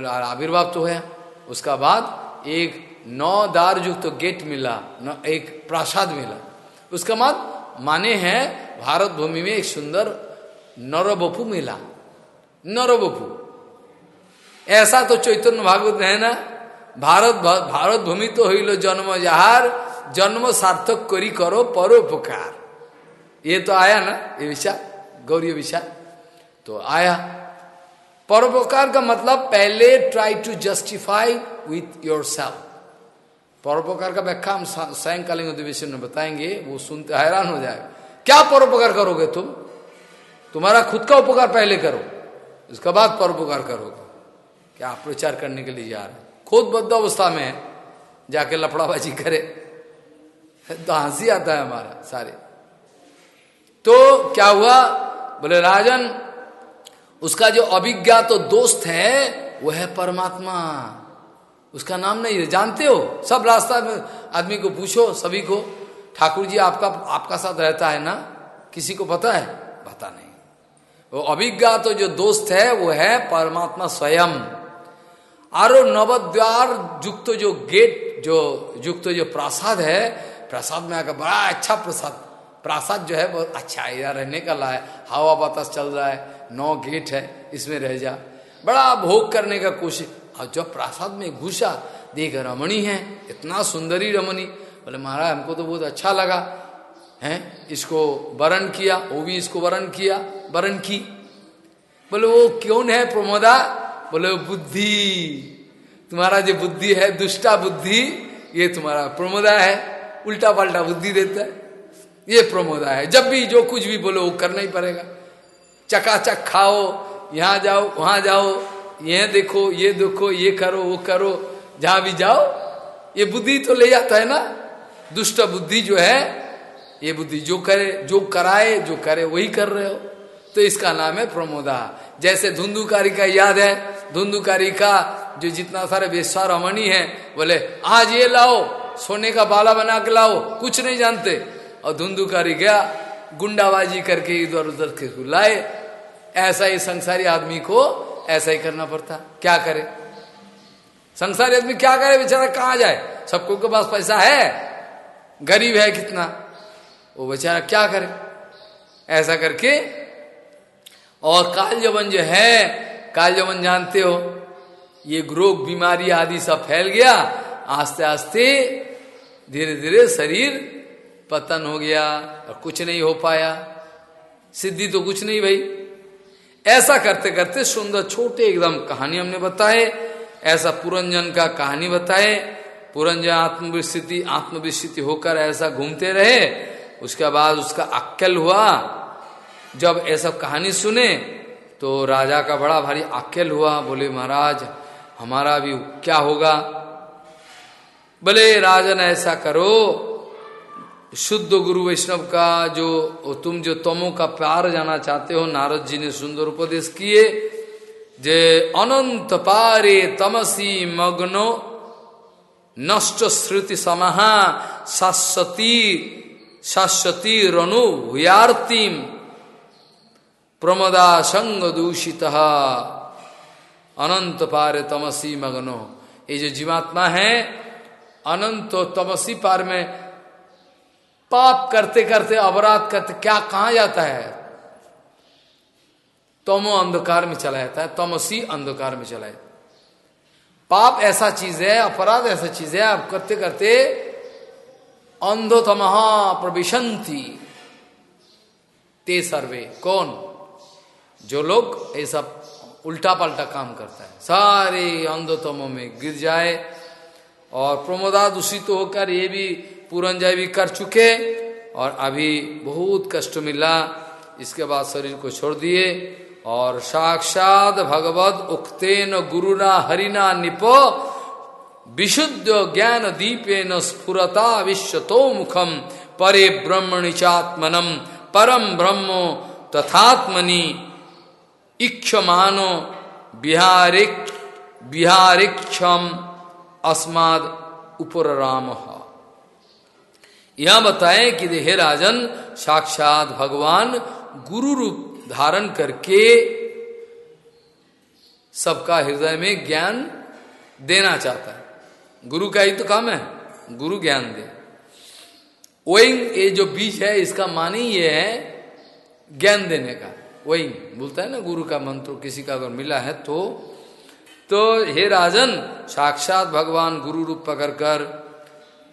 आविर्भाव तो है। उसका बाद एक नौ दार युक्त तो गेट मिला, न एक प्रासाद मिला। उसका बाद माने हैं, भारत भूमि में एक सुंदर नरबपु मिला। नरबपु ऐसा तो चैतन्य भागवत है ना? भारत भारत भूमि तो लो जन्म जहार, जन्म सार्थक करी करो परोपकार। ये तो आया ना, ये विचार गौरी विचार तो आया। परोपकार का मतलब पहले try to justify with yourself परोपकार का व्याख्या हम सायकालीन अधिवेशन में बताएँगे, वो सुनते हैरान हो जाएगा। क्या परोपकार करोगे तुम? तुम्हारा खुद का उपकार पहले करो। उसके बाद परोपकार करोगे। क्या आप प्रचार करने के लिए जा रहे खुद बद्ध अवस्था में जाके लफड़ाबाजी करे। तो हँसी आता है हमारा सारे। तो क्या हुआ? बोले, राजन, उसका जो अभिज्ञा तो दोस्त है वो है परमात्मा। उसका नाम नहीं है, जानते हो? सब रास्ता में आदमी को पूछो, सभी को, ठाकुर जी आपका आपका साथ रहता है ना? किसी को पता है? पता नहीं। वो अभिज्ञा तो जो दोस्त है, वो है परमात्मा स्वयं। और नवद्वार युक्त जो गेट, जो युक्त जो प्रसाद है, प्रसाद में आकर बड़ा अच्छा प्रसाद प्रसाद जो है बहुत अच्छा है यार रहने का ला है हवा बतास चल रहा है, नौ गेट है, इसमें रह जा। बड़ा भोग करने का कोशिश, और जब प्रसाद में घुसा, देख रमणी है, इतना सुंदरी रमणी, बोले महाराज, हमको तो बहुत अच्छा लगा, है, इसको वरण किया, वो भी इसको वरण किया वरण की। बोले वो क्यों है प्रमोदा? बोले बुद्धि। तुम्हारा जो बुद्धि है, दुष्टा बुद्धि, ये तुम्हारा प्रमोदा है। उल्टा पल्टा बुद्धि देता है। ये प्रमोदा है। जब भी जो कुछ भी बोलो, वो करना ही पड़ेगा। चकाचक खाओ, यहाँ जाओ, वहाँ जाओ, ये देखो ये देखो, ये करो, वो करो। जहाँ भी जाओ, ये बुद्धि तो ले जाता है ना। दुष्ट बुद्धि जो है, ये बुद्धि जो करे, जो कराए, जो करे, वही कर रहे हो। तो इसका नाम है प्रमोदा। जैसे धुंधुकारी का याद है, धुंधुकारी का जो जितना सारे बेस्वा रमणी है, बोले, आज ये लाओ, सोने का बाला बना के लाओ, कुछ नहीं जानते। और धुंधुकारी गया, गुंडाबाजी करके इधर उधर के लाए ऐसा ही संसारी आदमी को ऐसा ही करना पड़ता। क्या करे? संसारी आदमी क्या करे? बेचारा कहा जाए? सबको के पास पैसा है? गरीब है कितना? वो बेचारा क्या करे? ऐसा करके और काल जबन जो है काल जबन जानते हो, ये रोग बीमारी आदि सब फैल गया आस्ते आस्ते धीरे धीरे शरीर पतन हो गया, और कुछ नहीं हो पाया। सिद्धि तो कुछ नहीं भाई। ऐसा करते करते सुंदर छोटे एकदम कहानी हमने बताए, ऐसा पुरंजन का कहानी बताए, पुरंजन आत्मविस्थिति आत्मविस्थिति होकर ऐसा घूमते रहे, उसके बाद उसका अक्कल हुआ जब ऐसा कहानी सुने तो राजा का बड़ा भारी आकेल हुआ, बोले, महाराज, हमारा भी क्या होगा? बोले, राजन, ऐसा करो, शुद्ध गुरु वैष्णव का जो, तुम जो तमो का प्यार जाना चाहते हो, नारद जी ने सुंदर उपदेश किए, जे अनंत पारे तमसी मग्नो नष्ट श्रुति समहा शाश्वती शाश्वती रनु भूयार्तिम। प्रमदा संग दूषित अनंत पार तमसी मग्नो। ये जो जीवात्मा है अनंत तमसी पार में पाप करते करते, अपराध करते, क्या कहा जाता है? तमो अंधकार में चला जाता है, तमसी अंधकार में चला जाता पाप ऐसा चीज़ है, अपराध ऐसा चीज़ है, आप करते करते अंधोतम प्रविशंति ते सर्वे, कौन? जो लोग ऐसा उल्टा पलटा काम करता है, सारे अंधतमों में गिर जाए। और प्रमोदा दूषित तो होकर ये भी पूरंजय भी कर चुके और अभी बहुत कष्ट मिला, इसके बाद शरीर को छोड़ दिए। और साक्षात भगवत उक्ते उक्तेन गुरुना हरिना निपो, विशुद्ध ज्ञान दीपे न स्फुरता विश्वतो मुखम, परे ब्रह्मणिचात्मनम, परम ब्रह्मो तथात्मनि। इक्षमानो बिहारिक बिहारिक्षम अस्माद उपर राम यह बताए कि हे राजन, साक्षात भगवान गुरु रूप धारण करके सबका हृदय में ज्ञान देना चाहता है। गुरु का ही तो काम है, गुरु ज्ञान दे। ओइंग ये जो बीज है, इसका मानी ये है ज्ञान देने का। वही बोलता है ना गुरु का मंत्र किसी का अगर मिला है तो। तो हे राजन साक्षात भगवान गुरु रूप पकड़ कर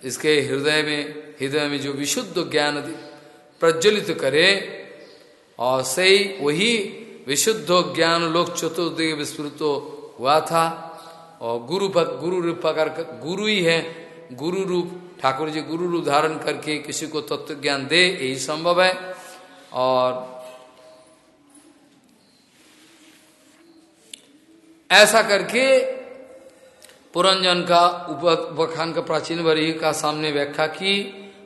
इसके हृदय में हृदय में जो विशुद्ध ज्ञान प्रज्वलित करे और सही वही विशुद्ध ज्ञान लोक चतुर्दय विस्तृत हुआ था और गुरु पक, गुरु रूप पकड़ कर गुरु ही है। गुरु रूप ठाकुर जी गुरु रूप धारण करके किसी को तत्व ज्ञान दे यही संभव है। और ऐसा करके पुरंजन का उपखान का प्राचीन वरी का सामने व्याख्या की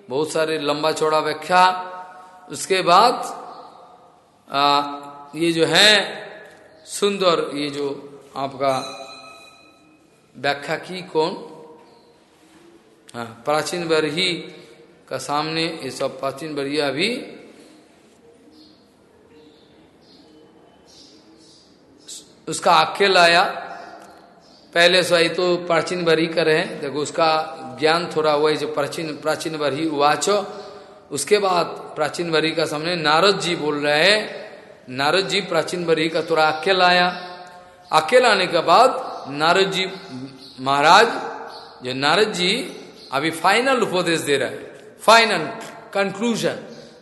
बहुत सारे लंबा चौड़ा व्याख्या। उसके बाद आ, ये जो है सुंदर ये जो आपका व्याख्या की कौन? हाँ प्राचीन बरही का सामने ये सब प्राचीन बरिया भी उसका आख्य लाया पहले से तो प्राचीन बरी करे देखो उसका ज्ञान थोड़ा वही जो प्राचीन प्राचीन बरी वाचो उसके बाद प्राचीन बरी का सामने नारद जी बोल रहे हैं। नारद जी प्राचीन बरी का थोड़ा आख्य लाया आख्य लाने के बाद नारद जी महाराज, जो नारद जी अभी फाइनल उपदेश दे रहे फाइनल कंक्लूजन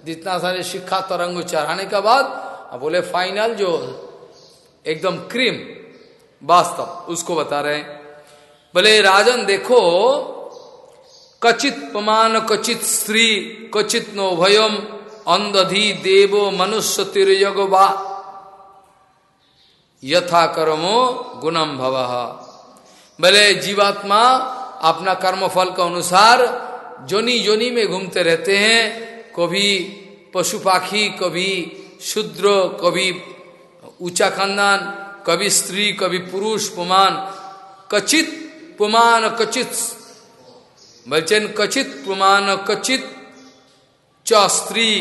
जितना सारे शिक्षा तरंग चढ़ाने के बाद बोले फाइनल जो एकदम क्रीम, वास्तव, उसको बता रहे हैं। बोले, राजन, देखो, कचित पमान कचित स्त्री, कचित नो भयम, अंधधि देवो मनुष्य तिरयगवा यथा कर्मो गुणम भव। बोले, जीवात्मा अपना कर्मफल के अनुसार जोनी जोनी में घूमते रहते हैं, कभी पशु पाखी कभी शूद्र, कभी ऊँचा खानदान, कभी स्त्री, कभी पुरुष, पुमान, कचित पुमान, कचित बचन कचित पुमान, कचित च स्त्री,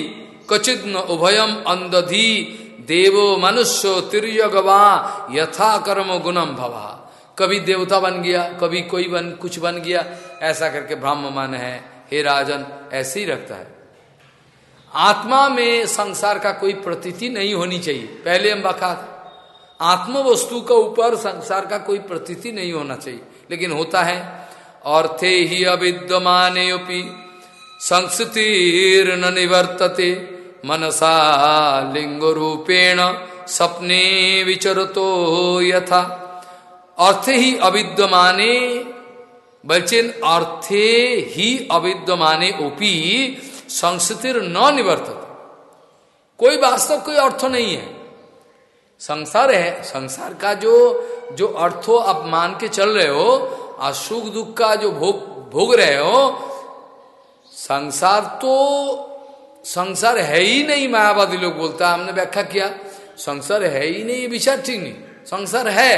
कचित न उभयम अंधधि, देवो मनुष्य तिरयगवा, यथा कर्म गुणम भवा। कभी देवता बन गया, कभी कोई बन, कुछ बन गया, ऐसा करके ब्राह्म मन है, हे राजन, ऐसे ही रखता है। आत्मा में संसार का कोई प्रतीति नहीं होनी चाहिए। पहले हम बखा आत्म वस्तु के ऊपर संसार का कोई प्रतीति नहीं होना चाहिए। लेकिन होता है और थे ही अविद्यमान संस्कृतिर न निवर्तते, मनसा लिंग रूपेण सपने विचरतो यथा। अर्थे ही अविद्यमाने, बल्चेन अर्थे ही अविद्यमाने ओपी संस्थितिर न निवर्तत। कोई वास्तव, कोई अर्थ नहीं है। संसार है, संसार का जो जो अर्थो आप मान के चल रहे हो और सुख दुख का जो भोग भोग रहे हो, संसार तो संसार है ही नहीं, मायावादी लोग बोलता हमने व्याख्या किया, संसार है ही नहीं, ये विचार ठीक नहीं। संसार है,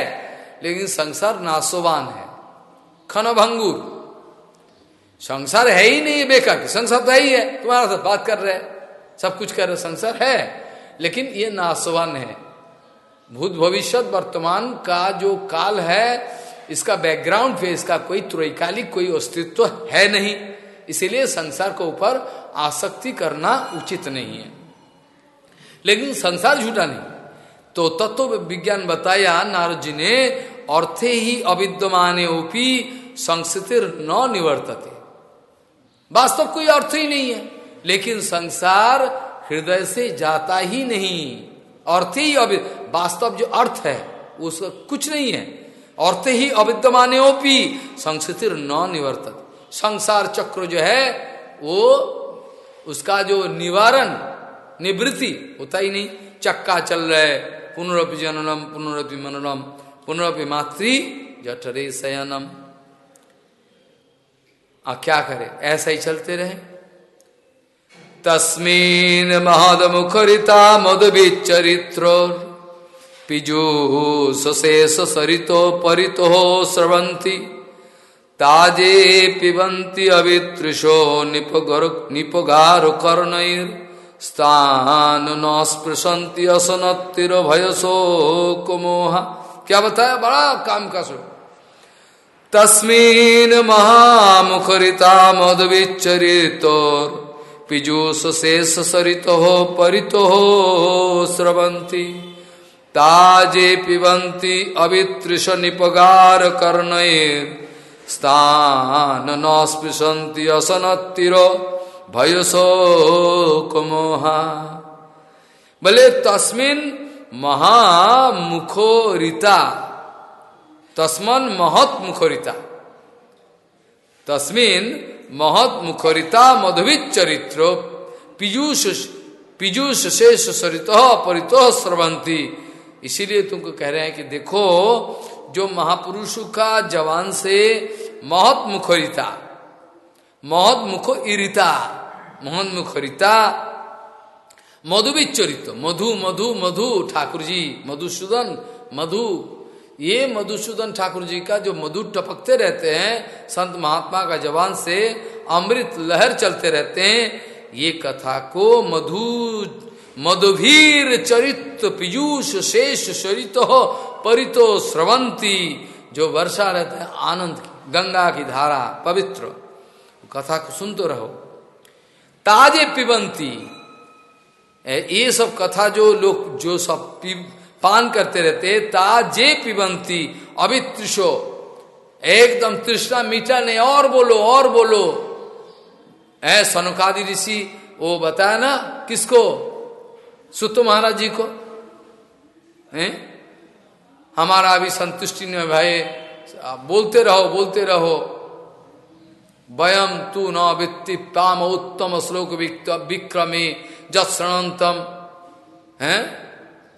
लेकिन संसार नासोवान है। खनभंगुर। संसार है ही नहीं बेकार संसार तो है ही तुम्हारा साथ बात कर रहे हैं। सब कुछ कर रहे संसार है। लेकिन ये नासवान है। भूत भविष्य वर्तमान का जो काल है, इसका बैकग्राउंड पे इसका कोई त्रैकालिक, कोई अस्तित्व है नहीं। इसीलिए संसार के ऊपर आसक्ति करना उचित नहीं है। लेकिन संसार झूठा नहीं। तो तत्व विज्ञान बताया, नारद जी ने, अर्थे ही अविद्यमान ओपी संस्थितिर न निवर्तते। वास्तव कोई अर्थ ही नहीं है। लेकिन संसार हृदय से जाता ही नहीं। अर्थ ही अब वास्तव जो अर्थ है उसका कुछ नहीं है। अर्थ ही अविद्यमान ओपी संस्कृति न निवर्तन संसार चक्र जो है, वो उसका जो निवारण, निवृत्ति, होता ही नहीं। चक्का चल रहे, पुनरपि जननम, पुनरपि मननम, पुनरपि मातृ, जठरे शयनम। आ क्या करे? ऐसा ही चलते रहे। तस्मीन महद मुखरिता मधुबिचरित्र पिजु सशेष सरितो परितो स्रवंती ताजे पिबंती अवितृशो निपगर निपगार कर्णैर स्थान न स्पृशंति असनतिर भयसो कुमोहा। क्या बताया? बड़ा काम का सो तस्मीन महामुखरिता मधुविचरितोर पीजूष शेष सरित हो परितो हो स्रवंती ताजे पिबंती अवितृष निपगार कर्णयर स्थान न स्पृशंति असनतिर भयसो कुमोहा। बोले तस्मिन महामुखोरिता तस्मन महत मुखरिता। तस्मिन महत मुखरिता मधुवित चरित्र पीयूष पीयूष शेष सरित परितो स्रवंती। इसीलिए तुमको कह रहे हैं कि देखो, जो महापुरुष का जवान से महत मुखरिता, महत मुख इरिता महत मुखरिता मधुविचरित मधु मधु मधु ठाकुर जी मधुसूदन, मधु ये मधुसूदन ठाकुर जी का जो मधु टपकते रहते हैं, संत महात्मा का जवान से अमृत लहर चलते रहते हैं। ये कथा को मधु मधुभीर चरित, पीयूष शेष चरित परितो श्रवंती जो वर्षा रहते हैं, आनंद की, गंगा की धारा, पवित्र। कथा को सुनते रहो। ताजे पिबंती ये सब कथा जो लोग, जो सब पान करते रहते ताजे पिबंती अभित्रिशो एकदम तृष्णा मीठा नहीं, और बोलो और बोलो। ऐ सनुकादि ऋषि, वो बताया ना, किसको? सुत महाराज जी को। हैं? हमारा अभी संतुष्टि नहीं भाई। बोलते रहो बोलते रहो। वयम तू न पाम उत्तम श्लोक विक्रमे जत्णतम है?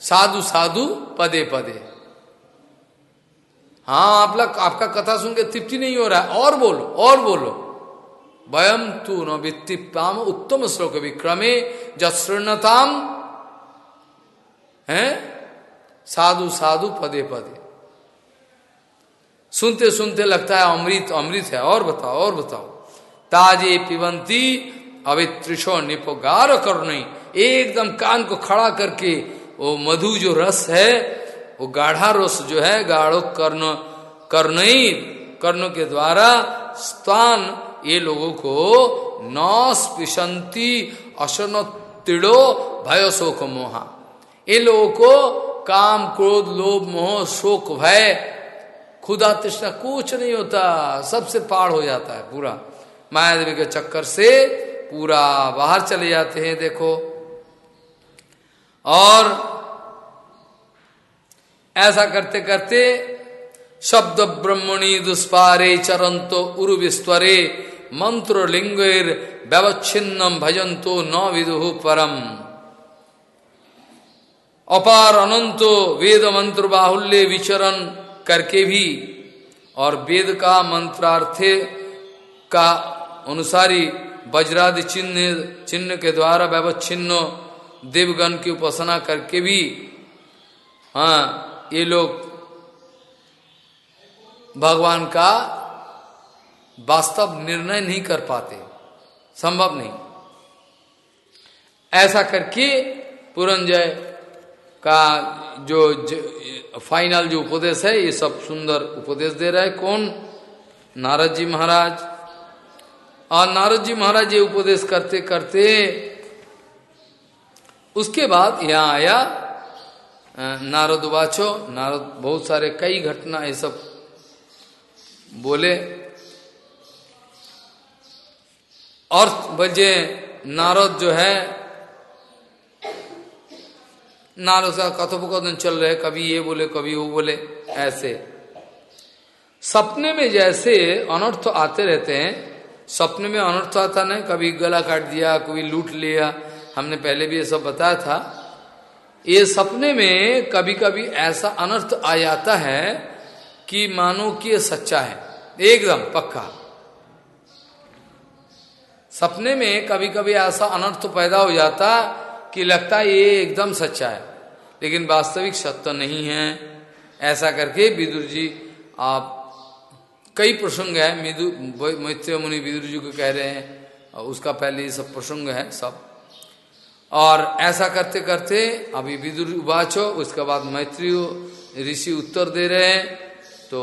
साधु साधु पदे पदे। हाँ आप लोग, आपका कथा सुन के तृप्ति नहीं हो रहा है। और बोलो और बोलो। वयम तू न वित्ति उत्तम श्लोक विक्रमे जत्णताम है? साधु साधु पदे पदे। सुनते सुनते लगता है अमृत अमृत है। और बताओ और बताओ। ताजे पिबंती अवित्रिशो निपोगार नहीं। एकदम कान को खड़ा करके वो मधु जो रस है, वो गाढ़ा रस जो है, गाढ़ो कर्ण, कर्णई, कर्ण के द्वारा स्थान ये लोगों को नौ स्पिशंती अशन तिड़ो भय शोक मोहा। ये लोगों को काम, क्रोध, लोभ, मोह, शोक, भय, खुदा, तृष्णा, कुछ नहीं होता, सबसे पार हो जाता है पूरा। माया देवी के चक्कर से पूरा बाहर चले जाते हैं, देखो। और ऐसा करते करते शब्द ब्रह्मणी दुष्पारे चरंतो उरु विस्वरे मंत्र लिंगेर व्यवच्छिन्नम भजंतो न विदुहु परम। अपार अनंत वेद मंत्र बाहुल्य विचरण करके भी और वेद का मंत्रार्थ का अनुसारी वज्रादि चिन्ह चिन्ह के द्वारा व्यवच्छिन्न देवगण की उपासना करके भी हाँ ये लोग भगवान का वास्तव निर्णय नहीं कर पाते, संभव नहीं। ऐसा करके पुरंजय का जो जो फाइनल जो उपदेश है, ये सब सुंदर उपदेश दे रहा है। कौन? नारद जी महाराज। और नारद जी महाराज ये उपदेश करते करते उसके बाद यहाँ आया नारद वाचो नारद बहुत सारे कई घटना ये सब बोले। और बजे नारद जो है, नारद उसका कथोपकथन चल रहे, कभी ये बोले, कभी वो बोले, ऐसे। सपने में जैसे अनर्थ आते रहते हैं, सपने में अनर्थ आता नहीं, कभी गला काट दिया, कभी लूट लिया हमने पहले भी ये सब बताया था, ये सपने में कभी कभी ऐसा अनर्थ आ जाता है कि मानो कि ये सच्चा है, एकदम पक्का। सपने में कभी कभी ऐसा अनर्थ पैदा हो जाता कि लगता है ये एकदम सच्चा है, लेकिन वास्तविक सत्य नहीं है। ऐसा करके विदुर जी, आप, कई प्रसंग है मैत्रेय मुनि विदुर जी को कह रहे हैं उसका पहले ये सब प्रसंग है, सब। और ऐसा करते करते अभी विदुर उबाचो उसके बाद मैत्री ऋषि उत्तर दे रहे हैं। तो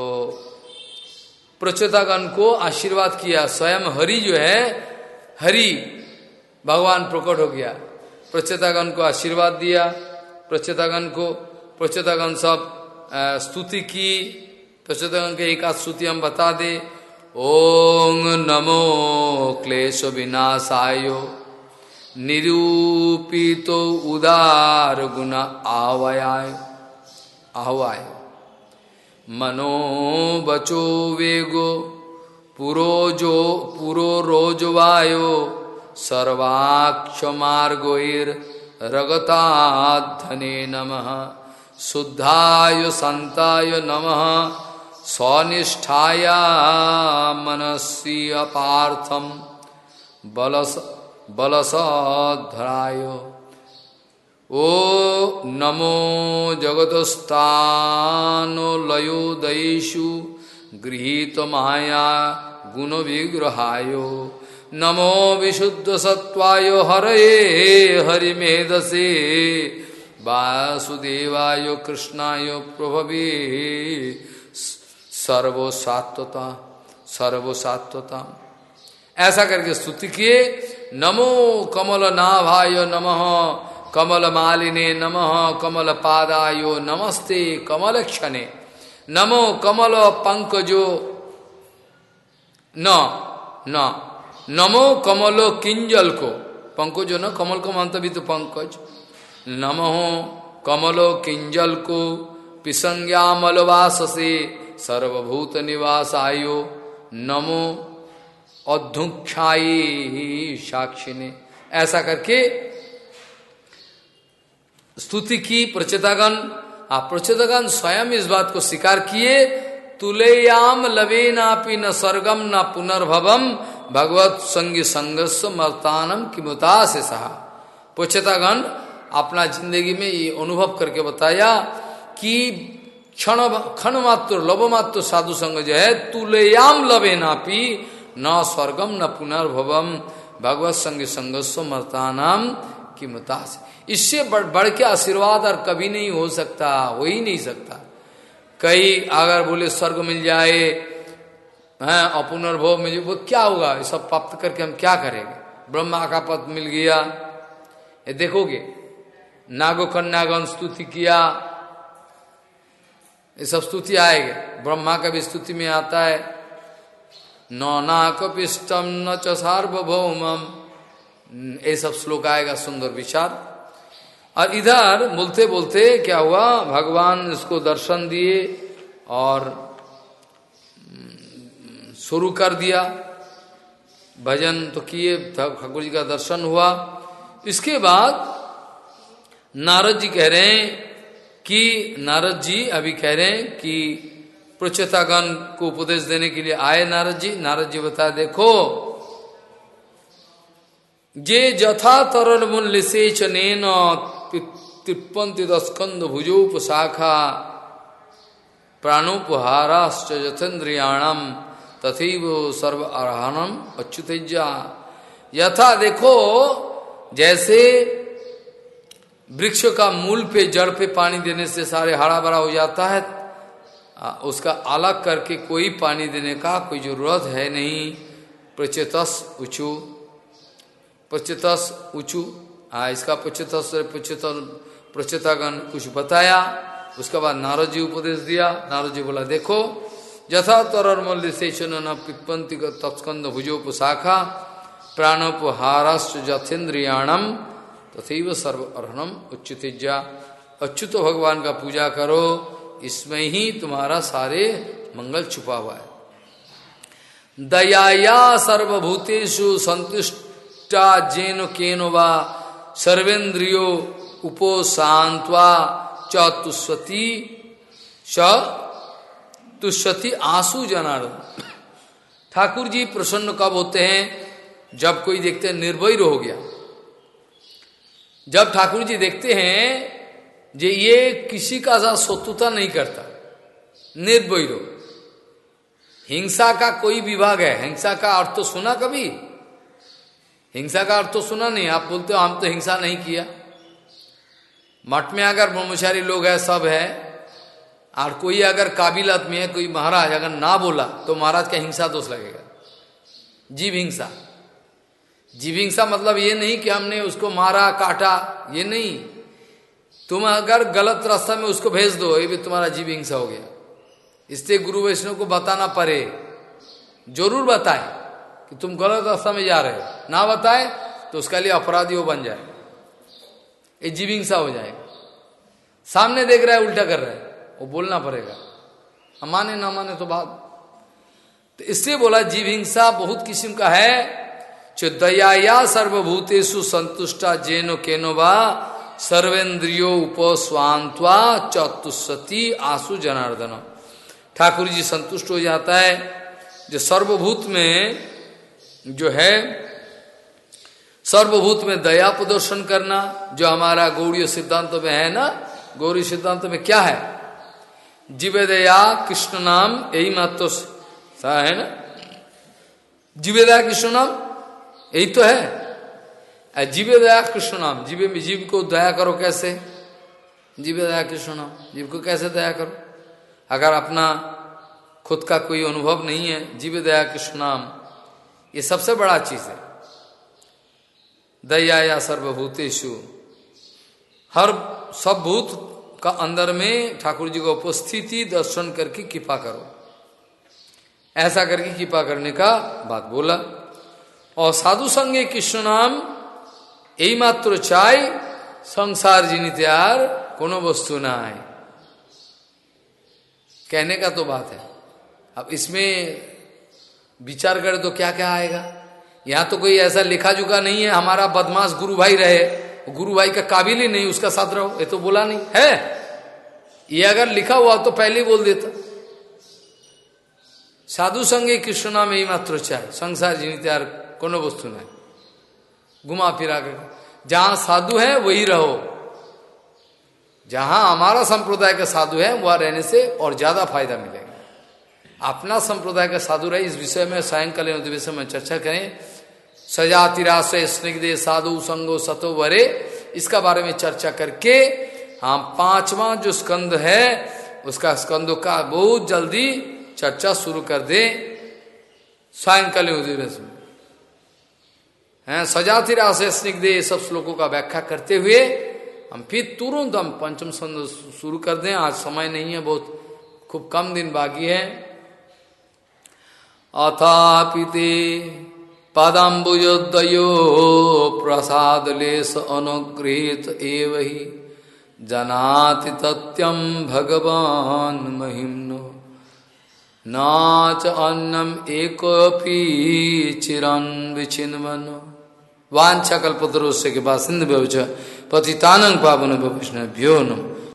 प्रचोतागण को आशीर्वाद किया। स्वयं हरि जो है, हरि भगवान प्रकट हो गया। प्रचेतागण को आशीर्वाद दिया। प्रचेतागण को प्रचेतागण सब स्तुति की। प्रचेतागण के एक स्तुति हम बता दे। ओम नमो क्लेश विनाशाय। निरूपितो उदार गुण आवयाय आहवाय मनो बचो वेगो पुरोजो पुरो रोजवायो सर्वाक्ष मार्गोर रगताधने नमः। शुद्धाय संताय नमः, स्वनिष्ठाया मनसी अपार्थम। बलस बलसधराय ओ नमो जगतस्तानो लयोदयेषु गृहीत माया गुण विग्रहायो नमो विशुद्ध सत्वाय हरे हरिमेधसे। वासुदेवाय कृष्णाय प्रभवे। सर्वसात्वता सर्वसात्वता। ऐसा करके स्तुति किए। नमो कमल नाभाय नमः, कमल मालिने नमः, कमल पादायो नमस्ते, कमल क्षणे। नमो कमल पंकजो न न। नमो कमलो किंजल को पंकजो न, कमल को मानता भी तो पंकज। नमो कमलो किंजल को पिसंज्ञामलवास से सर्वभूत निवास आयो नमो अध्युक्षाई साक्षी ने। ऐसा करके स्तुति की प्रचेतागण, आप प्रचेतागण स्वयं इस बात को स्वीकार किए, तुलेयाम लवे नापी न स्वर्गम न पुनर्भवम, भगवत संगी संघर्ष मर्तानम किमुता से सहा। प्रचेतागण, अपना ज़िंदगी में ये अनुभव करके बताया कि क्षण क्षण मात्र लव मात्र साधु संग जो है, तुलेयाम लवे नापी न स्वर्गम न पुनर्भवम। भगवत संग संघर्ष मर्तानाम की मुतास इससे बढ़ बढ़ के आशीर्वाद और कभी नहीं हो सकता, हो ही नहीं सकता। कई अगर बोले स्वर्ग मिल जाए, हैं, और पुनर्भव मिल वो क्या होगा? ये सब प्राप्त करके हम क्या करेंगे? ब्रह्मा का पद मिल गया। ये देखोगे नागो कन्यागन स्तुति किया। ये सब स्तुति आएगा। ब्रह्मा का भी स्तुति में आता है। नौनाकपिष्टम न च सार्वभौमम ये सब श्लोक आएगा, सुंदर विचार। और इधर बोलते बोलते क्या हुआ? भगवान इसको दर्शन दिए और शुरू कर दिया। भजन तो किए ठाकुर जी का दर्शन हुआ। इसके बाद नारद जी कह रहे हैं कि, नारद जी अभी कह रहे हैं कि प्रचेतागण को उपदेश देने के लिए आए नारद जी। नारद जी बता, देखो, जे जथा तरल मूल्य से चनेन तिप्पन्ति दस्कंद भुजोप शाखा प्राणोपहाराश्च यथेन्द्रियाणम तथैव सर्व अर्हानम अच्युतेजा यथा देखो, जैसे वृक्ष का मूल पे, जड़ पे पानी देने से सारे हरा भरा हो जाता है उसका अलग करके कोई पानी देने का कोई ज़रूरत है नहीं। प्रचेतस ऊंचू प्रचेतस ऊंचू हाँ इसका प्रचेतस प्रचेत प्रचेतागण कुछ बताया। उसके बाद नारद जी उपदेश दिया। नारद जी बोला, देखो यथा तरर मल्ल से चुन पिपंति तत्स्कंद भुजोप शाखा प्राणोपहारस्व जथेन्द्रियाणम तथैव सर्व अर्हणम उच्चितिज्ञा अच्युत भगवान का पूजा करो। इसमें ही तुम्हारा सारे मंगल छुपा हुआ है। दयाया सर्वभूतेषु संतुष्टा जेन केनो वा सर्वेन्द्रियो उपो शांतवा चुस्वती च तुष्वती आँसू जनार्दन। ठाकुर जी प्रसन्न कब होते हैं? जब कोई देखते निर्भय हो गया। जब ठाकुर जी देखते हैं जे ये किसी का साथ शत्रुता नहीं करता, निर्भय हिंसा का कोई विभाग है, हिंसा का अर्थ तो सुना कभी? हिंसा का अर्थ तो सुना नहीं, आप बोलते हो, हम तो हिंसा नहीं किया। मठ में अगर ब्रह्मचारी लोग है, सब है, और कोई अगर काबिलत में है, कोई महाराज अगर ना बोला तो महाराज का हिंसा दोष लगेगा। जीव हिंसा। जीव हिंसा मतलब ये नहीं कि हमने उसको मारा, काटा, ये नहीं। तुम अगर गलत रास्ता में उसको भेज दो, ये भी तुम्हारा जीव हिंसा हो गया। इससे गुरु वैष्णव को बताना पड़े। ज़रूर बताए कि तुम गलत रास्ता में जा रहे हो। ना बताए तो उसका लिए अपराधी वो बन जाए। ये जीव हिंसा हो जाएगा सामने देख रहा है, उल्टा कर रहा है। वो बोलना पड़ेगा। माने, ना माने तो बात। तो इससे बोला, जीव हिंसा बहुत किस्म का है। जो दया सर्वभूतेषु संतुष्टा जेनो केनो बा सर्वेन्द्रियो उपस्वांत्वा चतुस्वती आसु जनार्दन। ठाकुर जी संतुष्ट हो जाता है, जो सर्वभूत में जो है, सर्वभूत में दया प्रदर्शन करना, जो हमारा गौड़ी सिद्धांत में है ना गौरी सिद्धांत में क्या है? जीवेदया कृष्ण नाम यही मात्र है ना? जीवेदया कृष्ण नाम यही तो है। जीवे दया कृष्ण नाम। जीवे में जीव को दया करो कैसे? जीवे दया कृष्ण नाम। जीव को कैसे दया करो? अगर अपना खुद का कोई अनुभव नहीं है, जीव दया कृष्ण नाम, ये सबसे बड़ा चीज़ है। दया या सर्वभूतेशु हर सब भूत का अंदर में ठाकुर जी को उपस्थिति, दर्शन करके कृपा करो। ऐसा करके कृपा करने का बात बोला। और साधु संगे कृष्ण नाम मात्र चाय संसार जिनी त्यार कोनो वस्तु ना आए कहने का तो बात है अब इसमें विचार करे तो क्या क्या आएगा यहाँ तो कोई ऐसा लिखा जुका नहीं है हमारा बदमाश गुरु भाई रहे गुरु भाई का काबिल ही नहीं उसका साथ रहो ये तो बोला नहीं है ये अगर लिखा हुआ तो पहले ही बोल देता साधु संगे कृष्ण नाम यही मात्र चाहे संसार जीवित यार कोनो वस्तु नहीं घुमा फिरा कर। जहाँ साधु है, वही रहो। जहाँ हमारा संप्रदाय का साधु है, वह रहने से और ज़्यादा फ़ायदा मिलेगा। अपना संप्रदाय का साधु रहे, इस विषय में, सायंकालीन अधिवेशन में चर्चा करें। सजातिराश्रय स्निग्धे साधु संगो सतो, वरे, इसका बारे में चर्चा करके, हम पांचवा जो स्कंद है, उसका स्कंदों का बहुत जल्दी चर्चा शुरू कर दे, सायंकालीन अधिवेशन है सजातिराश्रय स्निग्धे सब श्लोकों का व्याख्या करते हुए हम फिर तुरंत हम पंचम संद शुरू कर दें। आज समय नहीं है, बहुत खूब कम दिन बाकी है। अथापिते पदम्बुजोदयो प्रसाद लेस अनुगृहित एव ही जनाति तत्यम भगवान महिम्नो। नाच अन्नम एक चिरन विचिन्वन। वांछा कल्पतरोस्य के बाद सिंध व्यवच पतितानंग पावन वैष्णव्यो नम।